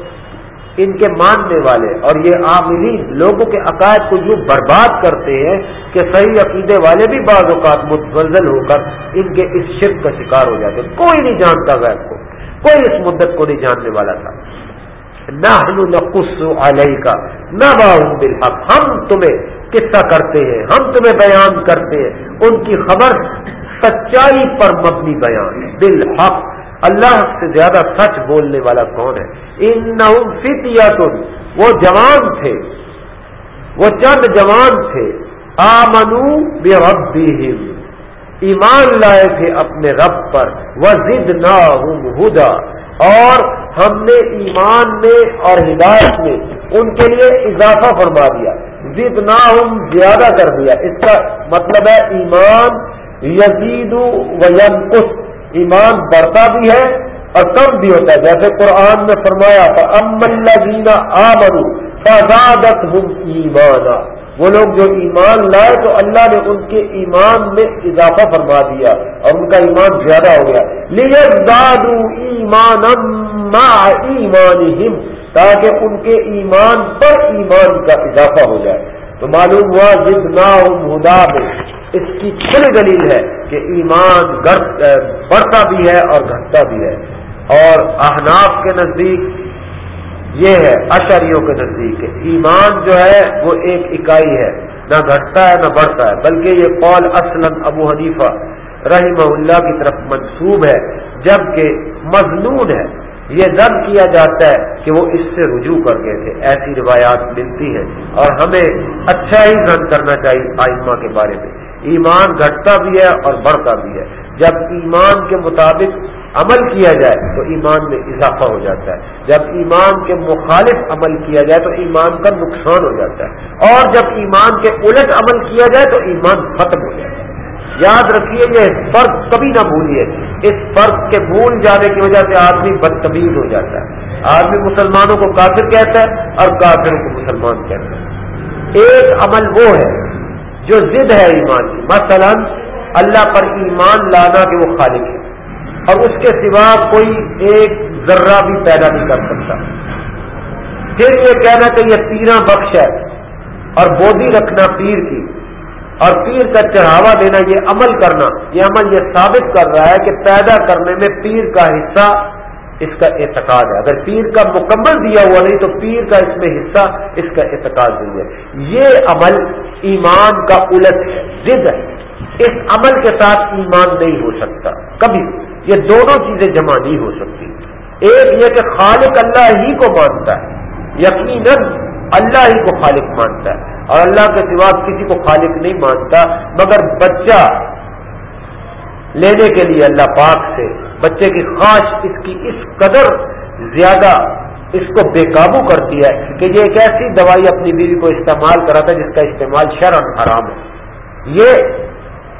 ان کے ماننے والے اور یہ عاملین لوگوں کے عقائد کو یوں برباد کرتے ہیں کہ صحیح عقیدے والے بھی بعض اوقات متفضل ہو کر ان کے اس شرک کا شکار ہو جاتے کوئی نہیں جانتا غیر کو۔ کوئی اس مدت کو نہیں جاننے والا تھا۔ نہ نقص علیہ کا نہ باہم بالحق۔ ہم تمہیں قصہ کرتے ہیں، ہم تمہیں بیان کرتے ہیں۔ ان کی خبر سچائی پر مبنی بیان بالحق۔ اللہ سے زیادہ سچ بولنے والا کون ہے؟ ان تم وہ جوان تھے۔ وہ چند جوان تھے۔ آمنو بے ایمان لائے تھے اپنے رب پر۔ وہ ضد نہ ہدا۔ اور ہم نے ایمان میں اور ہدایت میں ان کے لیے اضافہ فرما دیا۔ ضد نہ زیادہ کر دیا۔ اس کا مطلب ہے ایمان یزید و یم ایمان بڑھتا بھی ہے اور کم بھی ہوتا ہے۔ جیسے قرآن میں فرمایا تھا ام اللہ جینا آمرو فضادت ہوں ایمانا وہ لوگ جو ایمان لائے تو اللہ نے ان کے ایمان میں اضافہ فرما دیا اور ان کا ایمان زیادہ ہو گیا۔ لیکن دادو ایمان ایمان تاکہ ان کے ایمان پر ایمان کا اضافہ ہو جائے۔ تو معلوم ہوا جد نا ہدا میں۔ اس کی کھلی دلیل ہے کہ ایمان بڑھتا بھی ہے اور گھٹتا بھی ہے۔ اور احناف کے نزدیک یہ ہے اشریوں کے نزدیک ایمان جو ہے وہ ایک اکائی ہے۔ نہ گھٹتا ہے، نہ بڑھتا ہے۔ بلکہ یہ قول اسلم ابو حنیفہ رحمہ اللہ کی طرف منسوب ہے، جبکہ مضنون ہے۔ یہ ضم کیا جاتا ہے کہ وہ اس سے رجوع کر گئے تھے۔ ایسی روایات ملتی ہیں اور ہمیں اچھا ہی ضم کرنا چاہیے آئمہ کے بارے میں۔ ایمان گھٹتا بھی ہے اور بڑھتا بھی ہے۔ جب ایمان کے مطابق عمل کیا جائے تو ایمان میں اضافہ ہو جاتا ہے۔ جب ایمان کے مخالف عمل کیا جائے تو ایمان کا نقصان ہو جاتا ہے۔ اور جب ایمان کے الٹ عمل کیا جائے تو ایمان ختم ہو جاتا ہے۔ یاد رکھیے یہ فرق کبھی نہ بھولیے۔ اس فرق کے بھول جانے کی وجہ سے آدمی بدتمیز ہو جاتا ہے۔ آدمی مسلمانوں کو کافر کہتا ہے اور کافروں کو مسلمان کہتا ہے۔ ایک عمل وہ ہے جو ضد ہے ایمان کی۔ مثلا اللہ پر ایمان لانا کہ وہ خالق ہے۔ اور اس کے سوا کوئی ایک ذرہ بھی پیدا نہیں کر سکتا۔ پھر یہ کہنا کہ یہ پیرا بخش ہے اور بودی رکھنا پیر کی۔ اور پیر کا چڑھاوا دینا، یہ عمل کرنا، یہ عمل یہ ثابت کر رہا ہے کہ پیدا کرنے میں پیر کا حصہ اس کا اعتقاد ہے۔ اگر پیر کا مکمل دیا ہوا نہیں تو پیر کا اس میں حصہ اس کا اعتقاد نہیں ہے۔ یہ عمل ایمان کا الٹ ہے ضد ہے۔ اس عمل کے ساتھ ایمان نہیں ہو سکتا۔ کبھی یہ دونوں چیزیں جمع نہیں ہو سکتی۔ ایک یہ کہ خالق اللہ ہی کو مانتا ہے، یقیناً اللہ ہی کو خالق مانتا ہے۔ اور اللہ کے سوا کسی کو خالق نہیں مانتا، مگر بچہ لینے کے لیے اللہ پاک سے، بچے کی خواہش اس کی اس قدر زیادہ اس کو بے قابو کرتی ہے کہ یہ ایک ایسی دوائی اپنی بیوی کو استعمال کراتا ہے جس کا استعمال شرم حرام ہے۔ یہ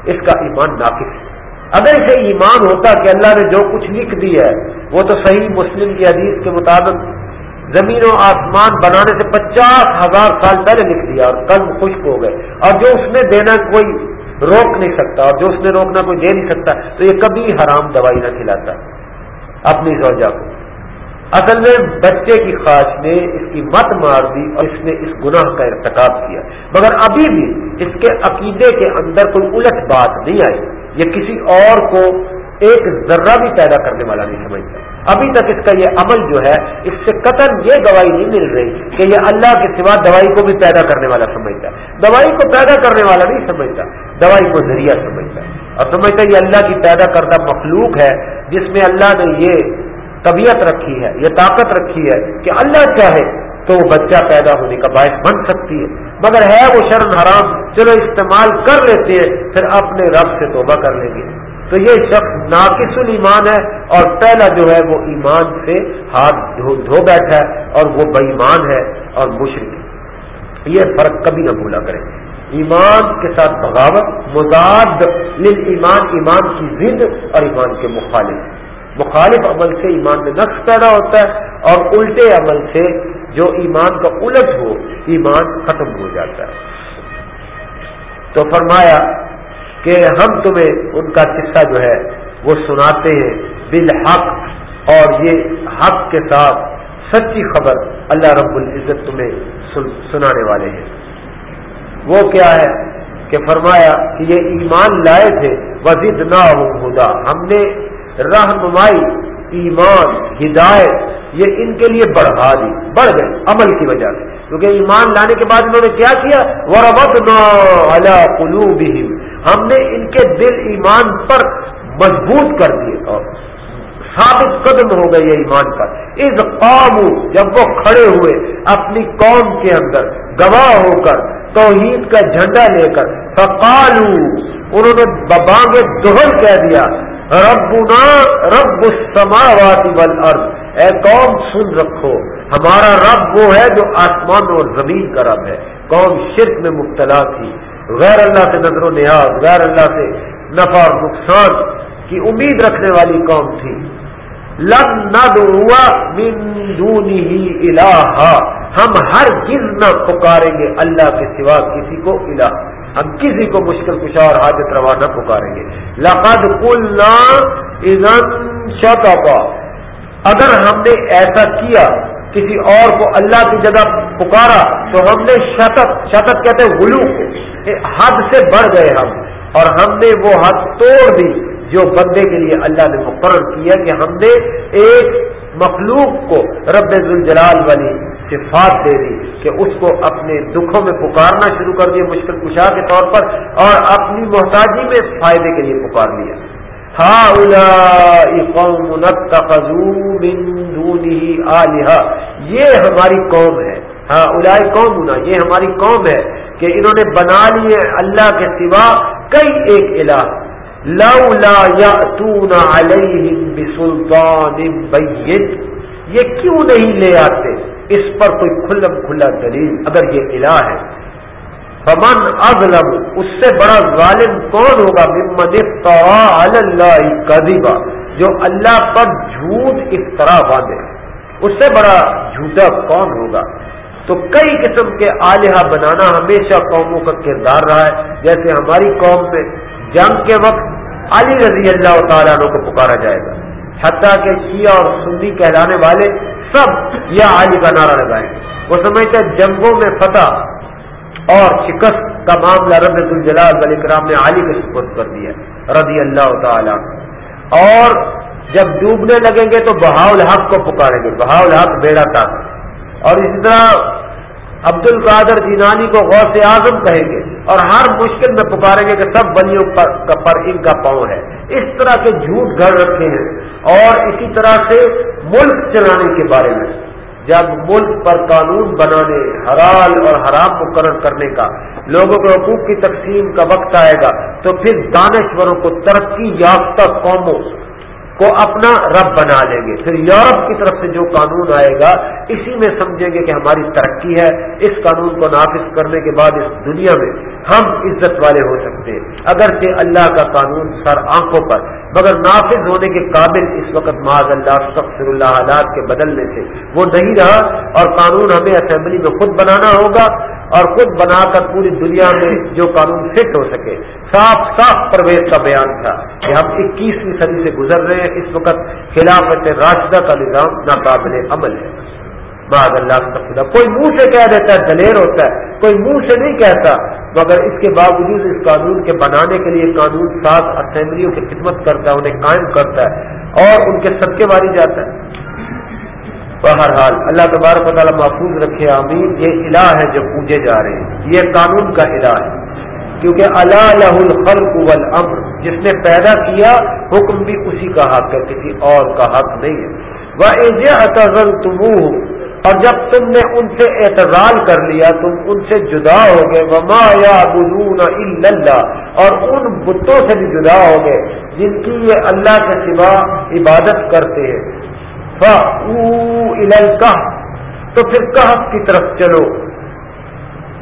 اس کا ایمان ناقص ہے۔ اگر اسے ایمان ہوتا کہ اللہ نے جو کچھ لکھ دی ہے، وہ تو صحیح مسلم کی حدیث کے مطابق زمین و آسمان بنانے سے پچاس ہزار سال پہلے لکھ دیا اور قلب خشک ہو گئے۔ اور جو اس نے دینا کوئی روک نہیں سکتا اور جو اس نے روکنا کوئی دے نہیں سکتا، تو یہ کبھی حرام دوائی نہ کھلاتا اپنی زوجہ کو۔ اصل میں بچے کی خواہش نے اس کی مت مار دی اور اس نے اس گناہ کا ارتکاب کیا۔ مگر ابھی بھی اس کے عقیدے کے اندر کوئی الٹ بات نہیں آئی۔ یہ کسی اور کو ایک ذرہ بھی پیدا کرنے والا نہیں سمجھتا۔ ابھی تک اس کا یہ عمل جو ہے، اس سے قطر یہ دوائی نہیں مل رہی کہ یہ اللہ کے سوا دوائی کو بھی پیدا کرنے والا سمجھتا ہے۔ دوائی کو پیدا کرنے والا نہیں سمجھتا، دوائی کو ذریعہ سمجھتا ہے۔ اور سمجھتا ہے یہ اللہ کی پیدا کردہ مخلوق ہے، جس میں اللہ نے یہ طبیعت رکھی ہے، یہ طاقت رکھی ہے کہ اللہ چاہے تو وہ بچہ پیدا ہونے کا باعث بن سکتی ہے۔ مگر ہے وہ شرم حرام، چلو استعمال کر لیتے ہیں، پھر اپنے رب سے توبہ کر لیں گے۔ تو یہ شخص ناقص الایمان ہے اور پہلا جو ہے وہ ایمان سے ہاتھ دھو بیٹھا ہے اور وہ بےمان ہے اور مشرق ہے۔ یہ فرق کبھی نہ بھولا کریں۔ ایمان کے ساتھ بغاوت مزاد لل ایمان ایمان کی ضد اور ایمان کے مخالف۔ مخالف عمل سے ایمان میں نقص پیدا ہوتا ہے اور الٹے عمل سے جو ایمان کا الٹ ہو، ایمان ختم ہو جاتا ہے۔ تو فرمایا کہ ہم تمہیں ان کا قصہ جو ہے وہ سناتے ہیں بالحق اور یہ حق کے ساتھ سچی خبر اللہ رب العزت تمہیں سنانے والے ہیں۔ وہ کیا ہے کہ فرمایا کہ یہ ایمان لائے تھے وزید نہ ہو خدا ہم نے رہنمائی، ایمان، ہدایت، یہ ان کے لیے بڑھا دی، بڑھ گئے عمل کی وجہ سے۔ کیونکہ ایمان لانے کے بعد انہوں نے کیا کیا؟ وربت نہ ہم نے ان کے دل ایمان پر مضبوط کر دیے اور ثابت قدم ہو گئے یہ ایمان پر۔ اس قوم جب وہ کھڑے ہوئے اپنی قوم کے اندر گواہ ہو کر توحید کا جھنڈا لے کر فقالو انہوں نے ببانگ دوہر کہہ دیا، ربنا رب السماوات والارض، اے قوم سن رکھو، ہمارا رب وہ ہے جو آسمان اور زمین کا رب ہے۔ قوم شرک میں مبتلا تھی۔ غیر اللہ سے نظر و نیاز، غیر اللہ سے نفع اور نقصان کی امید رکھنے والی قوم تھی۔ لم من ہی الہ ہم ہر گز نہ پکاریں گے اللہ کے سوا کسی کو الہ۔ ہم کسی کو مشکل کشا اور حاجت روا نہ پکاریں گے۔ لقد قلنا اذن شطبا اگر ہم نے ایسا کیا، کسی اور کو اللہ کی جگہ پکارا، تو ہم نے شتت شتت کہتے غلو۔ حد سے بڑھ گئے ہم اور ہم نے وہ حد توڑ دی جو بندے کے لیے اللہ نے مقرر کیا کہ ہم نے ایک مخلوق کو رب الجلال والی صفات دے دی کہ اس کو اپنے دکھوں میں پکارنا شروع کر دیا مشکل کشا کے طور پر اور اپنی محتاجی میں فائدے کے لیے پکار لیا۔ ہا قوم یہ ہماری قوم ہے۔ ہاں الائی قوم یہ ہماری قوم ہے کہ انہوں نے بنا لیے اللہ کے سوا کئی ایک الہ۔ لولا یاتون علیہم بسلطان بین یہ کیوں نہیں لے آتے؟ اس پر کوئی کھلم کھلا دلیل، اگر یہ الہ ہے۔ فمن اظلم، اس سے بڑا ظالم کون ہوگا؟ ممن علی اللہ کذبا۔ جو اللہ پر جھوٹ افطرا باندھے۔ اس سے بڑا جھوٹا کون ہوگا؟ تو کئی قسم کے آلیہ بنانا ہمیشہ قوموں کا کردار رہا ہے۔ جیسے ہماری قوم میں جنگ کے وقت علی رضی اللہ تعالیٰ عنہ کو پکارا جائے گا۔ حتیٰ کہ شیعہ اور سندی کہلانے والے سب یا علی کا نعرہ لگائیں۔ گے وہ سمجھتے جنگوں میں فتح اور شکست کا معاملہ رب الجلال علی کرام نے علی کے سپرد کر دیا رضی اللہ تعالیٰ اور جب ڈوبنے لگیں گے تو بہاؤ الحق کو پکاریں گے۔ بہاؤ الحق بیڑا تھا اور اسی طرح عبد القادر جینانی کو غوث اعظم کہیں گے اور ہر مشکل میں پکاریں گے کہ سب بلیوں پر ان کا پاؤں ہے۔ اس طرح کے جھوٹ گھر رکھے ہیں اور اسی طرح سے ملک چلانے کے بارے میں۔ جب ملک پر قانون بنانے، حلال اور حرام مقرر کرنے کا، لوگوں کے حقوق کی تقسیم کا وقت آئے گا، تو پھر دانشوروں کو ترقی یافتہ قوموں کو اپنا رب بنا لیں گے۔ پھر یورپ کی طرف سے جو قانون آئے گا، اسی میں سمجھیں گے کہ ہماری ترقی ہے۔ اس قانون کو نافذ کرنے کے بعد اس دنیا میں ہم عزت والے ہو سکتے ہیں۔ اگرچہ اللہ کا قانون سر آنکھوں پر، مگر نافذ ہونے کے قابل اس وقت معذ اللہ سخر اللہ حالات کے بدلنے سے وہ نہیں رہا۔ اور قانون ہمیں اسمبلی میں خود بنانا ہوگا۔ اور خود بنا کر پوری دنیا میں جو قانون فٹ ہو سکے۔ صاف صاف پرویز کا بیان تھا کہ ہم اکیسویں صدی سے گزر رہے ہیں۔ اس وقت خلافت راشدہ کا نظام ناقابل عمل ہے۔ بعد اللہ کا کوئی منہ سے کہہ دیتا ہے، دلیر ہوتا ہے، کوئی منہ سے نہیں کہتا، مگر اس کے باوجود اس قانون کے بنانے کے لیے قانون سات اسمبلیوں کی خدمت کرتا ہے، انہیں قائم کرتا ہے اور ان کے سب کے ماری جاتا ہے۔ بہرحال اللہ تبارک و تعالیٰ محفوظ رکھے امین یہ الہ ہے جو پوجے جا رہے ہیں۔ یہ قانون کا الہ ہے۔ کیونکہ اللہ لہ الخلق والامر، جس نے پیدا کیا حکم بھی اسی کا حق ہے، کسی اور کا حق نہیں ہے۔ وہ اور جب تم نے ان سے اعتراض کر لیا، تم ان سے جدا ہو گئے وما یا اللہ اور ان بتوں سے بھی جدا ہو گئے جن کی یہ اللہ کے سوا عبادت کرتے ہیں۔ تو پھر کہف کی طرف چلو۔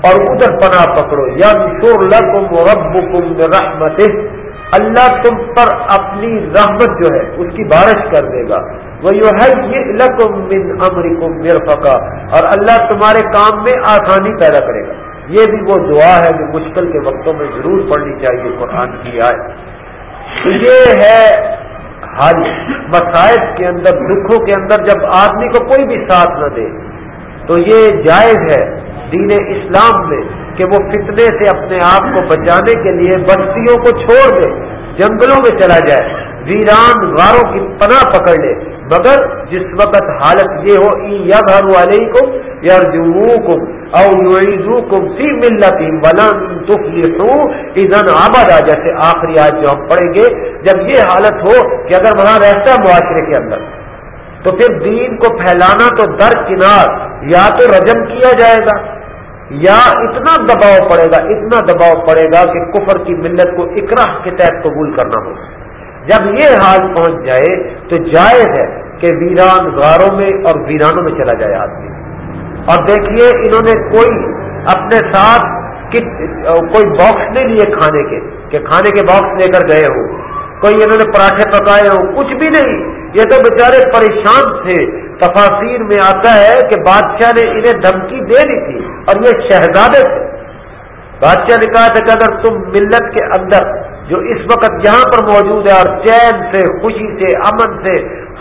اور ادھر پناہ پکڑو۔ یا لکم ربکم رحمت اللہ تم پر اپنی رحمت جو ہے، اس کی بارش کر دے گا۔ وہ یو ہے یہ لکم من امرکم مرفقا۔ اور اللہ تمہارے کام میں آسانی پیدا کرے گا۔ یہ بھی وہ دعا ہے جو مشکل کے وقتوں میں ضرور پڑھنی چاہیے قرآن کی آئے یہ ہے حل مسائل کے اندر، دکھوں کے اندر جب آدمی کو کوئی بھی ساتھ نہ دے، تو یہ جائز ہے دین اسلام میں کہ وہ فتنے سے اپنے آپ کو بچانے کے لیے بستیوں کو چھوڑ دے، جنگلوں میں چلا جائے، ویران غاروں کی پناہ پکڑ لے۔ مگر جس وقت حالت یہ ہو یا گھر والے کو یا کم او کم سی ولن جیسے آخری آج جو ہم پڑھیں گے، جب یہ حالت ہو کہ اگر وہاں رہتا ہے معاشرے کے اندر، تو پھر دین کو پھیلانا تو در کنار یا تو رجم کیا جائے گا۔ یا اتنا دباؤ پڑے گا، اتنا دباؤ پڑے گا کہ کفر کی ملت کو اکراہ کے تحت قبول کرنا ہوگا۔ جب یہ حال پہنچ جائے تو جائز ہے کہ ویران غاروں میں اور ویرانوں میں چلا جائے آدمی۔ اور دیکھیے، انہوں نے کوئی اپنے ساتھ کوئی باکس نہیں لیے کھانے کے، کہ کھانے کے باکس لے کر گئے ہوں۔ کوئی انہوں نے پراٹھے پکائے ہوں، کچھ بھی نہیں۔ یہ تو بیچارے پریشان تھے۔ تفاصیر میں آتا ہے کہ بادشاہ نے انہیں دھمکی دے دی تھی اور یہ شہزادے تھے۔ بادشاہ نے کہا تھا کہ اگر تم ملت کے اندر جو اس وقت یہاں پر موجود ہے اور چین سے، خوشی سے، امن سے،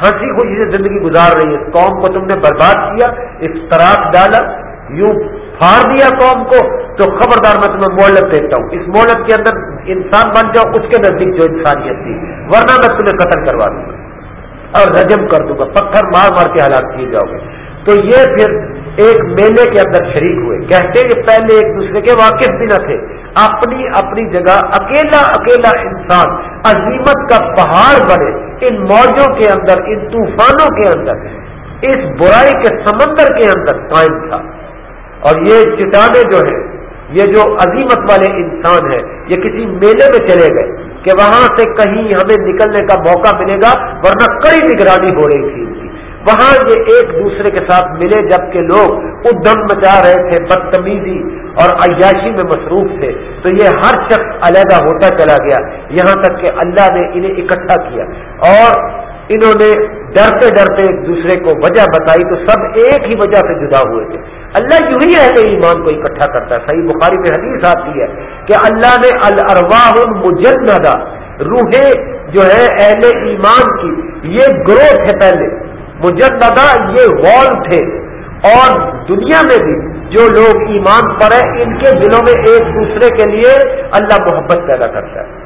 ہنسی خوشی سے زندگی گزار رہی ہے، اس قوم کو تم نے برباد کیا، اس طرح ڈالا، یوں پھاڑ دیا قوم کو، تو خبردار میں تمہیں مولت دیتا ہوں۔ اس مولت کے اندر انسان بن جاؤ، اس کے نزدیک جو انسانیت تھی، ورنہ میں تمہیں قتل کروا دوں گا۔ اور رجم کر دوں گا، پتھر مار مار کے حالات کیے جاؤ گے۔ تو یہ پھر ایک میلے کے اندر شریک ہوئے۔ کہتے کہ پہلے ایک دوسرے کے واقف بھی نہ تھے۔ اپنی اپنی جگہ، اکیلا اکیلا انسان، عظیمت کا پہاڑ بنے۔ ان موجوں کے اندر، ان طوفانوں کے اندر، اس برائی کے سمندر کے اندر قائم تھا۔ اور یہ چٹانے جو ہے یہ جو عظیمت والے انسان ہے یہ کسی میلے میں چلے گئے۔ کہ وہاں سے کہیں ہمیں نکلنے کا موقع ملے گا، ورنہ کئی نگرانی ہو رہی تھی۔ وہاں یہ ایک دوسرے کے ساتھ ملے، جبکہ لوگ ادم مچا رہے تھے، بدتمیزی اور عیاشی میں مصروف تھے۔ تو یہ ہر شخص علیحدہ ہوتا چلا گیا۔ یہاں تک کہ اللہ نے انہیں اکٹھا کیا۔ اور انہوں نے ڈرتے ڈرتے ایک دوسرے کو وجہ بتائی، تو سب ایک ہی وجہ سے جدا ہوئے تھے۔ اللہ یوں ہی اہل ایمان کو اکٹھا کرتا ہے۔ صحیح بخاری میں حدیث آتی ہے کہ اللہ نے الرواہ المجندا روحیں جو ہے اہل ایمان کی، یہ گروتھ ہے پہلے۔ مجدہ یہ غول تھے۔ اور دنیا میں بھی جو لوگ ایمان پر ہیں، ان کے دلوں میں ایک دوسرے کے لیے اللہ محبت پیدا کرتا ہے۔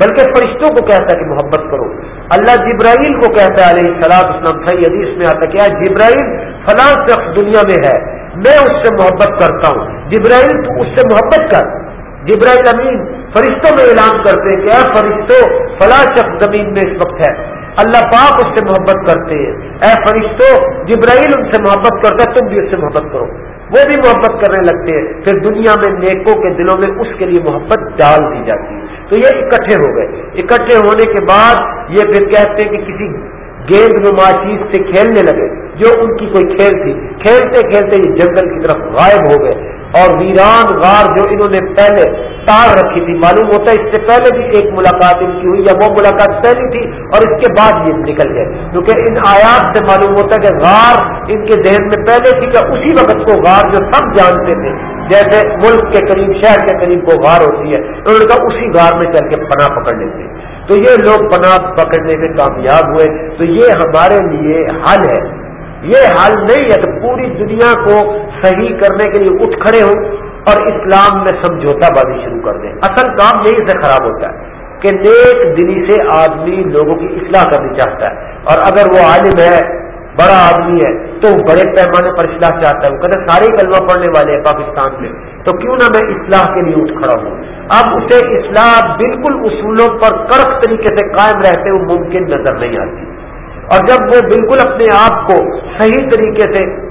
بلکہ فرشتوں کو کہتا ہے کہ محبت کرو۔ اللہ جبرائیل کو کہتا ہے علیہ سلاد اسلام صحیح حدیث میں آتا کیا جبرائیل، فلاں شخص دنیا میں ہے۔ میں اس سے محبت کرتا ہوں۔ جبرائیل تو اس سے محبت کر۔ جبرائیل امین، فرشتوں میں اعلان کرتے کہ اے فرشتوں فلاں شخص زمین میں اس وقت ہے۔ اللہ پاک اس سے محبت کرتے ہیں۔ اے فرشتوں جبرائیل ان سے محبت کرتا ہے، تم بھی اس سے محبت کرو۔ وہ بھی محبت کرنے لگتے ہیں۔ پھر دنیا میں نیکوں کے دلوں میں اس کے لیے محبت ڈال دی جاتی ہے۔ تو یہ اکٹھے ہو گئے۔ اکٹھے ہونے کے بعد یہ پھر کہتے ہیں کہ کسی گیند نما چیز سے کھیلنے لگے، جو ان کی کوئی کھیل تھی۔ کھیلتے کھیلتے یہ جنگل کی طرف غائب ہو گئے۔ اور ویران غار جو انہوں نے پہلے تار رکھی تھی، معلوم ہوتا ہے اس سے پہلے بھی ایک ملاقات ان کی ہوئی، یا وہ ملاقات پہلی تھی اور اس کے بعد یہ نکل گئے۔ کیونکہ ان آیات سے معلوم ہوتا ہے کہ غار ان کے ذہن میں پہلے تھی کہ اسی وقت کو غار جو سب جانتے تھے، جیسے ملک کے قریب، شہر کے قریب کو غار ہوتی ہے، انہوں نے کہا اسی غار میں چل کے پناہ پکڑ لیتے تو یہ لوگ پناہ پکڑنے میں کامیاب ہوئے۔ تو یہ ہمارے لیے حل ہے۔ یہ حل نہیں ہے تو پوری دنیا کو صحیح کرنے کے لیے اٹھ کھڑے ہوں اور اسلام میں سمجھوتا بازی شروع کر دیں۔ اصل کام یہی سے خراب ہوتا ہے کہ نیک دلی سے آدمی لوگوں کی اصلاح کرنی چاہتا ہے۔ اور اگر وہ عالم ہے بڑا آدمی ہے، تو بڑے پیمانے پر اصلاح چاہتا ہے۔ وہ کہتے سارے کلمہ پڑھنے والے ہیں پاکستان میں۔ تو کیوں نہ میں اصلاح کے لیے اٹھ کھڑا ہوں؟ اب اسے اصلاح بالکل اصولوں پر کرک طریقے سے قائم رہتے ہوئے ممکن نظر نہیں آتی۔ اور جب وہ بالکل اپنے آپ کو صحیح طریقے سے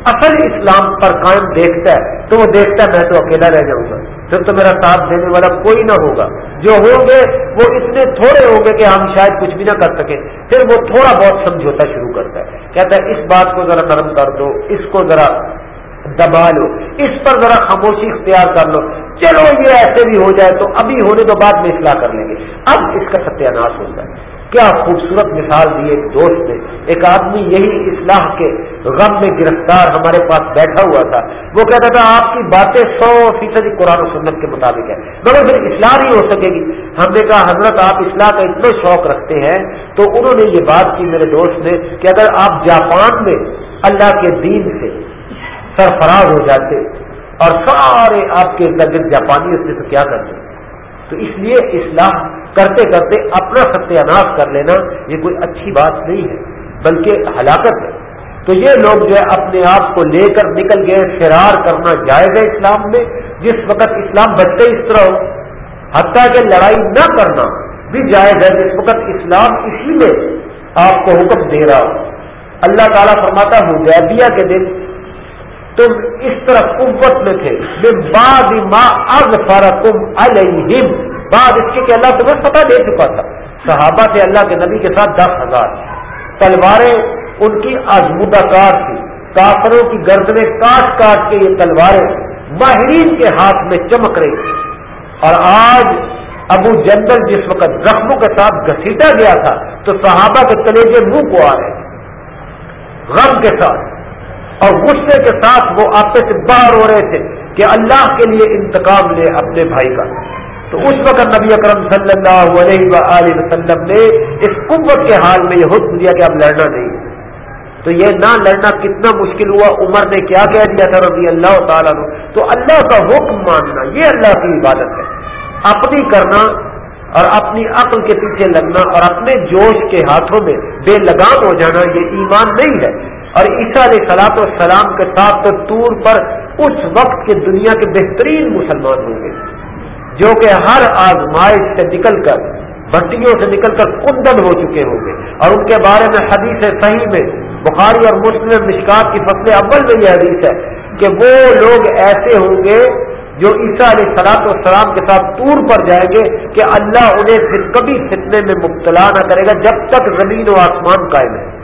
اصل اسلام پر قائم دیکھتا ہے، تو وہ دیکھتا ہے، میں تو اکیلا رہ جاؤں گا۔ پھر تو میرا ساتھ دینے والا کوئی نہ ہوگا۔ جو ہوں گے، وہ اتنے تھوڑے ہوں گے کہ ہم شاید کچھ بھی نہ کر سکیں۔ پھر وہ تھوڑا بہت سمجھوتا شروع کرتا ہے۔ کہتا ہے، اس بات کو ذرا نرم کر دو، اس کو ذرا دبا لو، اس پر ذرا خاموشی اختیار کر لو۔ چلو، یہ ایسے بھی ہو جائے تو ابھی ہونے تو بعد میں اصلاح کر لیں گے۔ اب اس کا ستیہ ناش ہوتا ہے۔ کیا خوبصورت مثال دی ایک دوست نے۔ ایک آدمی یہی اصلاح کے غم میں گرفتار ہمارے پاس بیٹھا ہوا تھا۔ وہ کہتا تھا، آپ کی باتیں سو فیصد قرآن و سنت کے مطابق ہے مگر پھر اصلاح نہیں ہو سکے گی۔ ہم نے کہا، حضرت، آپ اصلاح کا اتنا شوق رکھتے ہیں۔ تو انہوں نے یہ بات کی میرے دوست نے کہ اگر آپ جاپان میں اللہ کے دین سے سرفراز ہو جاتے اور سارے آپ کے ارد جاپانی اس سے کیا کرتے؟ تو اس لیے اصلاح کرتے کرتے اپنا ستیہ ناش کر لینا یہ کوئی اچھی بات نہیں ہے، بلکہ ہلاکت ہے۔ تو یہ لوگ جو ہے اپنے آپ کو لے کر نکل گئے، فرار کرنا جائز ہے اسلام میں۔ جس وقت اسلام بچے اس طرح ہو، حتیٰ کہ لڑائی نہ کرنا بھی جائز ہے، جس وقت اسلام اسی میں آپ کو حکم دے رہا ہو۔ اللہ تعالیٰ فرماتا حدیبیہ کے دن تم اس طرح قوت میں تھے۔ بعد ما از فرقم علیہم۔ بعد اس کے کہ اللہ تمہیں پتہ دے چکا تھا۔ صحابہ تھے اللہ کے نبی کے ساتھ دس ہزار۔ تلواریں ان کی آزمودہ کار تھی۔ کافروں کی گردنیں کاٹ کاٹ کے یہ تلواریں ماہرین کے ہاتھ میں چمک رہی۔ تھی اور آج ابو جندل جس وقت زخموں کے ساتھ گھسیٹا گیا تھا تو صحابہ کے کلیجے منہ کو آ رہے۔ غم کے ساتھ اور غصے کے ساتھ وہ آپے سے باہر ہو رہے تھے کہ اللہ کے لیے انتقام لے اپنے بھائی کا۔ تو اس وقت نبی اکرم صلی اللہ علیہ وآلہ وسلم نے اس قوت کے حال میں یہ حکم دیا کہ اب لڑنا نہیں۔ تو یہ نہ لڑنا کتنا مشکل ہوا، عمر نے کیا کہہ دیا تھا رضی اللہ تعالیٰ نے تو اللہ کا حکم ماننا، یہ اللہ کی عبادت ہے۔ اپنی کرنا اور اپنی عقل کے پیچھے لگنا اور اپنے جوش کے ہاتھوں میں بے لگام ہو جانا، یہ ایمان نہیں ہے۔ اور عیسیٰ علیہ سلاط و سلام کے ساتھ تو طور پر اس وقت کے دنیا کے بہترین مسلمان ہوں گے، جو کہ ہر آزمائش سے نکل کر بھٹیوں سے نکل کر کندن ہو چکے ہوں گے۔ اور ان کے بارے میں حدیث صحیح میں بخاری اور مسلم مشکات کی فصل اول میں یہ حدیث ہے کہ وہ لوگ ایسے ہوں گے جو عیسیٰ علیہ سلاط و سلام کے ساتھ طور پر جائیں گے کہ اللہ انہیں پھر کبھی فتنے میں مبتلا نہ کرے گا جب تک زمین و آسمان قائم ہے۔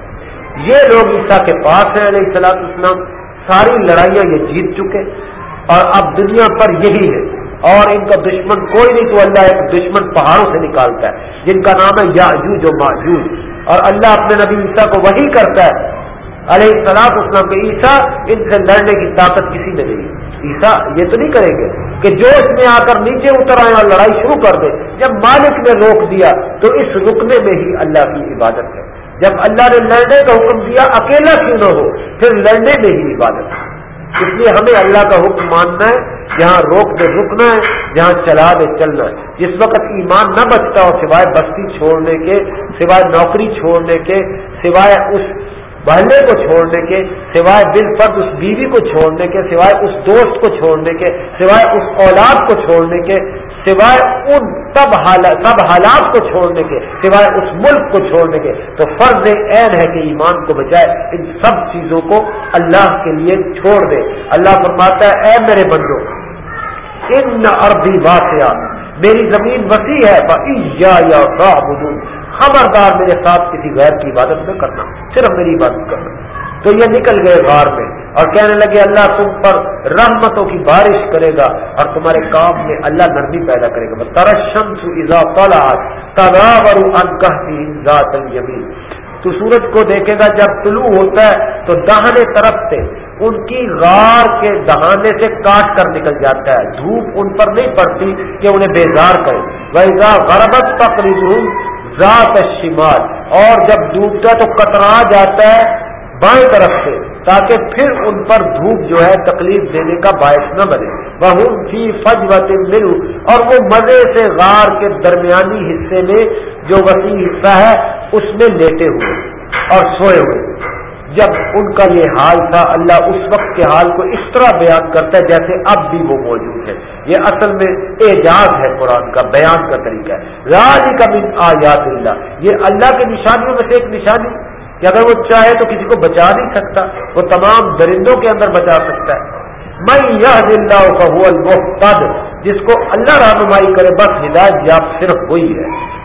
یہ لوگ عیسیٰ کے پاس ہیں علیہ السلام اسلام ساری لڑائیاں یہ جیت چکے اور اب دنیا پر یہی ہے۔ اور ان کا دشمن کوئی نہیں، تو اللہ ایک دشمن پہاڑوں سے نکالتا ہے، جن کا نام ہے یاجوج و ماجوج۔ اور اللہ اپنے نبی عیسیٰ کو وہی کرتا ہے۔ علیہ السلام اسلام کے عیسیٰ، ان سے لڑنے کی طاقت کسی میں نہیں۔ عیسیٰ یہ تو نہیں کریں گے کہ جو اس میں آ کر نیچے اتر آئے اور لڑائی شروع کر دے۔ جب مالک نے روک دیا، تو اس رکنے میں ہی اللہ کی عبادت ہے۔ جب اللہ نے لڑنے کا حکم دیا، اکیلا کیوں نہ ہو؟ پھر لڑنے میں ہی عبادت۔ ہے اس لیے ہمیں اللہ کا حکم ماننا ہے، جہاں روک دے رکنا ہے، جہاں چلا دے چلنا ہے۔ جس وقت ایمان نہ بچتا ہو سوائے بستی چھوڑنے کے، سوائے نوکری چھوڑنے کے، سوائے اس بہنے کو چھوڑنے کے، سوائے دل پر اس بیوی کو چھوڑنے کے، سوائے اس دوست کو چھوڑنے کے، سوائے اس اولاد کو چھوڑنے کے سوائے ان سب حالات سب حالات کو چھوڑنے کے، سوائے اس ملک کو چھوڑنے کے، تو فرض عین ہے کہ ایمان کو بچائے ان سب چیزوں کو اللہ کے لیے چھوڑ دے۔ اللہ فرماتا ہے، اے میرے بندو، ان عربی واقعہ میری زمین وسیع ہے یا خبردار میرے ساتھ کسی غیر کی عبادت میں کرنا، صرف میری عبادت کرنا۔ تو یہ نکل گئے غار میں اور کہنے لگے، اللہ تم پر رحمتوں کی بارش کرے گا اور تمہارے کام میں اللہ نرمی پیدا کرے گا. ترشم ذات الیمین. تو سورج کو دیکھے گا، جب طلوع ہوتا ہے تو دہانے طرف سے، ان کی غار کے دہانے سے کاٹ کر نکل جاتا ہے. دھوپ ان پر نہیں پڑتی کہ انہیں بیزار کرے. ویزا غربت تقریب ذات شمال اور جب ڈوبتا ہے تو کترا جاتا ہے بائیں طرف سے. تاکہ پھر ان پر دھوپ جو ہے تکلیف دینے کا باعث نہ بنے۔ وہ فی فج ملو اور وہ مزے سے غار کے درمیانی حصے میں جو وسیع حصہ ہے، اس میں لیٹے ہوئے اور سوئے ہوئے۔ جب ان کا یہ حال تھا، اللہ اس وقت کے حال کو اس طرح بیان کرتا ہے جیسے اب بھی وہ موجود ہے۔ یہ اصل میں اعجاز ہے قرآن کا، بیان کا طریقہ ہے۔ راج کا من آیات اللہ۔ یہ اللہ کی نشانیوں میں سے ایک نشانی۔ کہ اگر وہ چاہے تو کسی کو بچا نہیں سکتا، وہ تمام درندوں کے اندر بچا سکتا ہے۔ میں یہ دلّا کا جس کو اللہ رہنمائی کرے، بس ہدایت یا صرف وہی ہے۔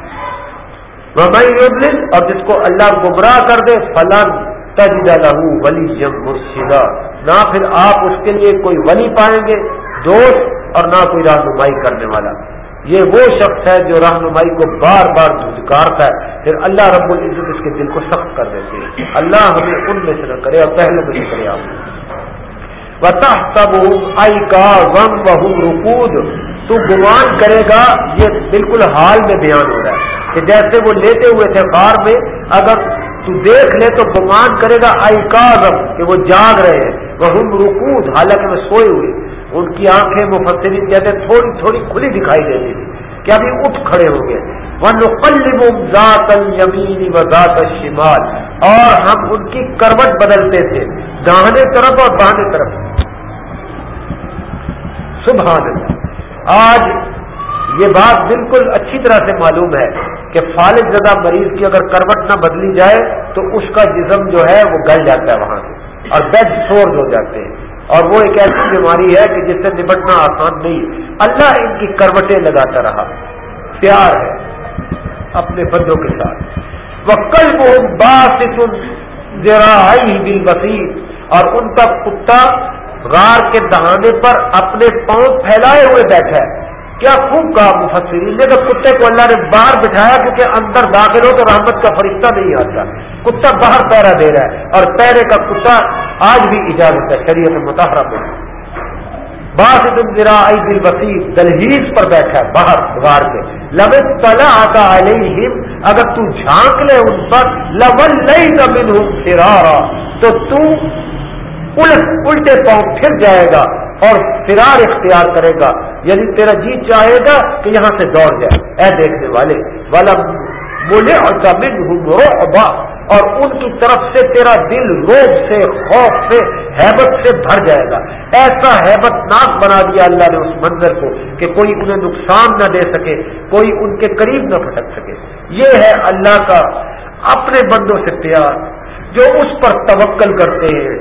وہ میں اور جس کو اللہ گمراہ کر دے، فلن تجد لہو ولی جم مرشدہ نہ پھر آپ اس کے لیے کوئی ولی پائیں گے، دوست، اور نہ کوئی رہنمائی کرنے والا۔ یہ وہ شخص ہے جو رہنمائی کو بار بار دھدکارتا ہے، پھر اللہ رب العزت اس کے دل کو سخت کر دیتے ہیں۔ اللہ ہمیں ان میں سے نہ کرے اور پہلے میں سے کرے آپ۔ بتا تب آئی کا غم بہو رکود تو گمان کرے گا، یہ بالکل حال میں بیان ہو رہا ہے کہ جیسے وہ لیتے ہوئے تھے بار میں، اگر تو دیکھ لے تو گمان کرے گا آئی کا غم کہ وہ جاگ رہے ہیں۔ وہ رکود حالانکہ میں سوئے ہوئے۔ ان کی آنکھیں مفسرین کہتے تھوڑی تھوڑی کھلی دکھائی دیتی تھی کہ ابھی اٹھ کھڑے ہو گئے ذات یمینی و ذات شمال اور ہم ان کی کروٹ بدلتے تھے۔ داہنے طرف اور بہانے طرف۔ سبحان اللہ آج یہ بات بالکل اچھی طرح سے معلوم ہے کہ فالج زدہ مریض کی اگر کروٹ نہ بدلی جائے تو اس کا جسم جو ہے وہ گل جاتا ہے وہاں سے اور بیڈ سورز ہو جاتے ہیں۔ اور وہ ایک ایسی بیماری ہے کہ جس سے نپٹنا آسان نہیں اللہ ان کی کروٹیں لگاتا رہا۔ پیار ہے اپنے بندوں کے ساتھ۔ وہ کل وہ باس دل بصیر اور ان کا کتا غار کے دہانے پر اپنے پاؤں پھیلائے ہوئے بیٹھا ہے۔ کیا خوب کہا مفسرین نے کہ کتے کو اللہ نے باہر بٹھایا کیونکہ اندر داخل ہو تو رحمت کا فرشتہ نہیں آتا۔ کتا باہر پیرا دے رہا ہے اور پیرے کا کتا آج بھی اجازت ہے، شریعت متحرہ میں باس تم ذرا دل وسیع دلہیز پر بیٹھا ہے باہر غار کے لب تلا آتا علیہم اگر تو جھانک لے ان پر لبل نہیں زمین ہوں فرارا۔ تو تو الٹے پاؤں پھر جائے گا اور فرار اختیار کرے گا۔ یعنی تیرا جی چاہے گا کہ یہاں سے دوڑ جائے۔ اے دیکھنے والے والا بولے اور زمین اور ان کی طرف سے تیرا دل روب سے، خوف سے، حیبت سے بھر جائے گا۔ ایسا حیبت ناک بنا دیا اللہ نے اس منظر کو کہ کوئی انہیں نقصان نہ دے سکے، کوئی ان کے قریب نہ پھٹک سکے۔ یہ ہے اللہ کا اپنے بندوں سے پیار، جو اس پر توکل کرتے ہیں۔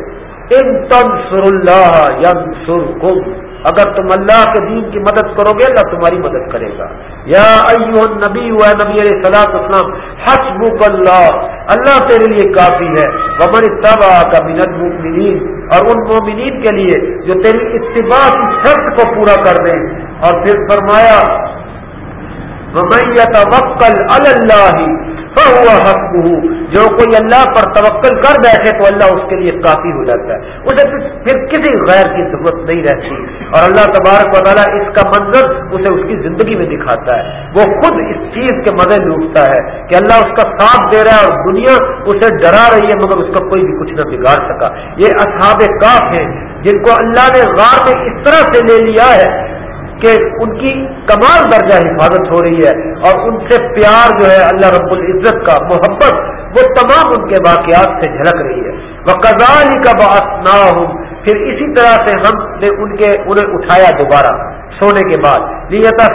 ان تنصر اللہ ینصرکم۔ اگر تم اللہ کے دین کی مدد کرو گے، اللہ تمہاری مدد کرے گا۔ یا ایوہ النبی و نبی علیہ صلاح اسلام حسبک اللہ اللہ تیرے لیے کافی ہے۔ ومن اتبع کا من المؤمنین، اور ان مومنین کے لیے جو تیری اتباع کی شرط کو پورا کر دیں۔ اور پھر فرمایا، ومن یتوکل علی اللہ حق جو کوئی اللہ پر توکل کر بیٹھے تو اللہ اس کے لیے کافی ہو جاتا ہے۔ اسے پھر کسی غیر کی ضرورت نہیں رہتی۔ اور اللہ تبارک و تعالیٰ اس کا منظر اسے اس کی زندگی میں دکھاتا ہے۔ وہ خود اس چیز کے مزے لوٹتا ہے کہ اللہ اس کا ساتھ دے رہا ہے اور دنیا اسے ڈرا رہی ہے مگر اس کا کوئی بھی کچھ نہ بگاڑ سکا۔ یہ اصحاب کاف ہیں جن کو اللہ نے غار میں اس طرح سے لے لیا ہے کہ ان کی کمال درجہ حفاظت ہو رہی ہے اور ان سے پیار جو ہے اللہ رب العزت کا محبت وہ تمام ان کے واقعات سے جھلک رہی ہے۔ وہ کزالی کا بات نہ ہوں پھر اسی طرح سے ہم نے ان کے انہیں اٹھایا دوبارہ سونے کے بعد۔ لیتا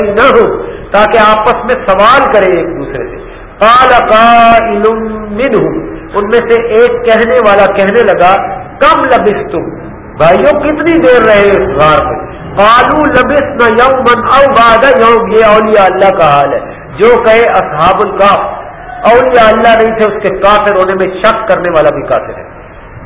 نہ ہو تاکہ آپس میں سوال کرے ایک دوسرے سے۔ قال قائل ان میں سے ایک کہنے والا کہنے لگا، کم لبس تم بھائیوں، کتنی دیر رہے اس غار میں؟ کالو لبس نہ یوم من او باد یوم، یہ اولیاء اللہ کا حال ہے۔ جو کہے، اصحاب القاف اولیاء اللہ نہیں تھے، اس کے کافر ہونے میں شک کرنے والا بھی کافر ہے۔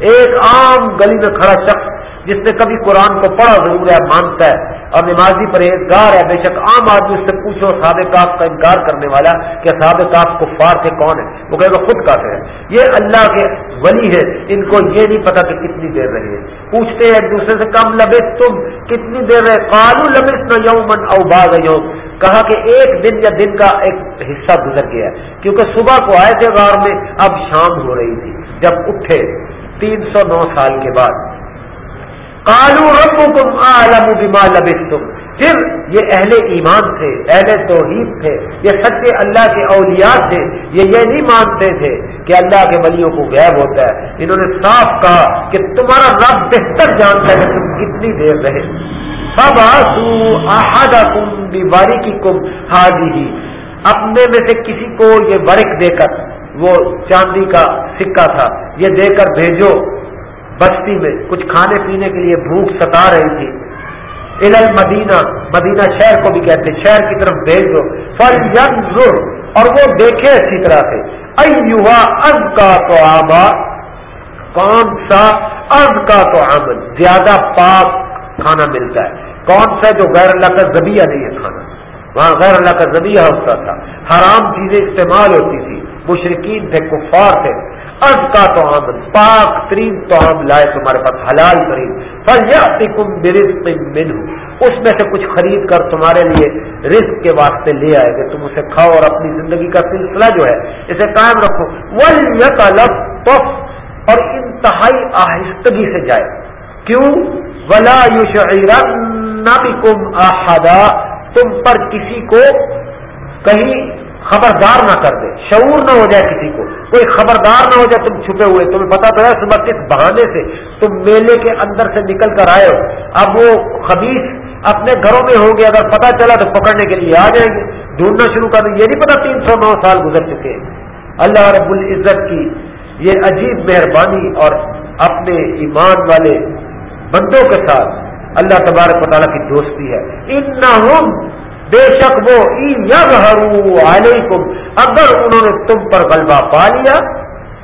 ایک عام گلی میں کھڑا شخص جس نے کبھی قرآن کو پڑھا ضرور ہے، مانتا ہے۔ اور نمازی پرہیزگار ہے، بے شک عام آدمی اس سے پوچھو صحاب کاف کا انکار کرنے والا کہ صحاب کاف کو سے کون ہے وہ کہے گا، خود کافر ہے یہ اللہ کے ولی ہے ان کو یہ نہیں پتا کہ کتنی دیر رہے پوچھتے ہیں ایک دوسرے سے، کم لبس تم؟ کتنی دیر رہے؟ کالو لبس نہ یوم او باغ یوم۔ کہا کہ ایک دن یا دن کا ایک حصہ گزر گیا کیونکہ صبح کو آئے تھے غار میں، اب شام ہو رہی تھی۔ جب اٹھے، تین سو نو سال کے بعد کالو رب تم عالم بما لبس تم پھر یہ اہل ایمان تھے، اہل توحید تھے، یہ سچے اللہ کے اولیاء تھے، یہ یہ نہیں مانتے تھے کہ اللہ کے ولیوں کو غیب ہوتا ہے۔ انہوں نے صاف کہا کہ تمہارا رب بہتر جانتا ہے کہ تم کتنی دیر رہے۔ سب آسو کم بیماری کی کم حاضی ہی اپنے میں سے کسی کو یہ ورق دے کر، وہ چاندی کا سکہ تھا، یہ دے کر بھیجو۔ بستی میں کچھ کھانے پینے کے لیے بھوک ستا رہی تھی۔ ال مدینہ مدینہ شہر کو بھی کہتے شہر کی طرف بھیج دو۔ فل اور وہ دیکھے اچھی طرح سے۔ ایوہا از کا تو آبا کون سا از کا تو آمد زیادہ پاک کھانا ملتا ہے۔ کون سا جو غیر اللہ کا زبیہ نہیں ہے کھانا؟ وہاں غیر اللہ کا زبیہ ہوتا تھا۔ حرام چیزیں استعمال ہوتی تھی۔ مشرقین تھے، کفار تھے۔ از کا تو آمد پاک ترین تو آم لائے تمہارے پاس، حلال ترین۔ کم برزق من اس میں سے کچھ خرید کر تمہارے لیے رزق کے واسطے لے آئے گے تم اسے کھاؤ اور اپنی زندگی کا سلسلہ جو ہے، اسے قائم رکھو۔ ول اور انتہائی آہستگی سے جائے۔ کیوں؟ ولا یو کم احدا تم پر کسی کو کہیں خبردار نہ کر دے، شعور نہ ہو جائے کسی کو۔ کوئی خبردار نہ ہو جائے تم چھپے ہوئے، تمہیں پتا تو ہے صبح کس بہانے سے تم میلے کے اندر سے نکل کر آئے ہو۔ اب وہ خبیص اپنے گھروں میں ہوں گے، اگر پتا چلا تو پکڑنے کے لیے آ جائیں گے۔ ڈھونڈنا شروع کر دیں یہ نہیں پتا تین سو نو سال گزر چکے اللہ رب العزت کی یہ عجیب مہربانی اور اپنے ایمان والے بندوں کے ساتھ اللہ تبارک تعالیٰ کی دوستی ہے۔ ان بے شک وہ علیکم۔ اگر انہوں نے تم پر غلبہ پا لیا،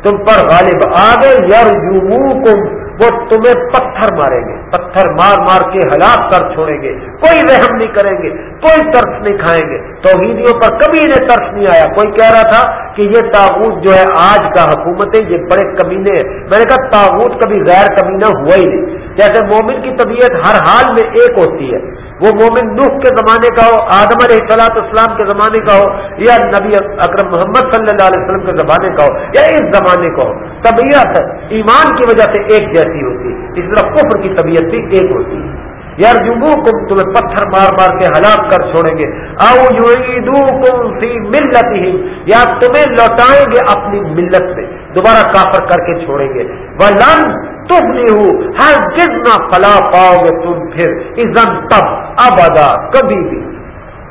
تم پر غالب آ گئے یار وہ تمہیں پتھر ماریں گے، پتھر مار مار کے ہلاک کر چھوڑیں گے۔ کوئی رحم نہیں کریں گے، کوئی ترس نہیں کھائیں گے۔ توحیدیوں پر کبھی انہیں ترس نہیں آیا۔ کوئی کہہ رہا تھا کہ یہ تاغوت جو ہے آج کا حکومت ہے، یہ بڑے کمینے ہیں۔ میں نے کہا تاغوت کبھی غیر کمینہ ہوا ہی نہیں۔ جیسے مومن کی طبیعت ہر حال میں ایک ہوتی ہے۔ وہ مومن نوح کے زمانے کا ہو، آدم علیہ صلاح اسلام کے زمانے کا ہو، یا نبی اکرم محمد صلی اللہ علیہ وسلم کے زمانے کا ہو، یا اس زمانے کا ہو۔ طبیعت ایمان کی وجہ سے ایک جیسی ہوتی ہے، اس طرح کفر کی طبیعت بھی ایک ہوتی ہے۔ یار جمو کم تمہیں پتھر مار مار کے ہلاک کر چھوڑیں گے۔ او یو کم فی ملت ہی یا تمہیں لوٹائیں گے اپنی ملت سے دوبارہ کافر کر کے چھوڑیں گے۔ وہ لن تم نہیں ہوں ہر جتنا فلا پاؤ گے تم پھر ازن تب اب ادا کبھی بھی۔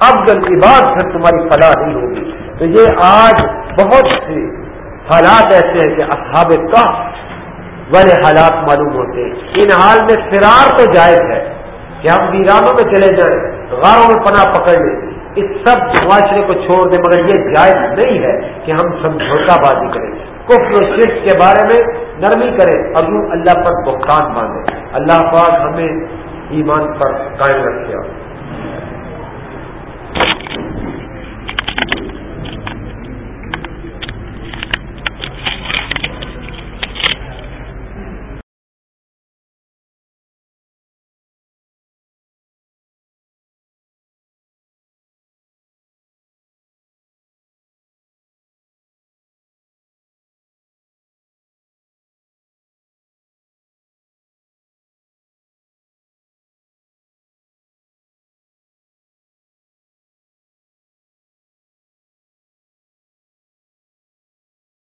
اب جل کی بات پھر تمہاری فلاح نہیں ہوگی۔ تو یہ آج بہت سے حالات ایسے ہیں کہ اصحاب کا والے حالات معلوم ہوتے ہیں۔ ان حال میں فرار تو جائز ہے کہ ہم ویرانوں میں چلے جائیں، غاروں میں پناہ پکڑ لیں۔ اس سب معاشرے کو چھوڑ دیں، مگر یہ جائز نہیں ہے کہ ہم سمجھوتا بازی کریں۔ کفر و شرک کے بارے میں نرمی کرے اور یوں اللہ پر بختان مانگے اللہ پاک ہمیں ایمان پر قائم رکھے۔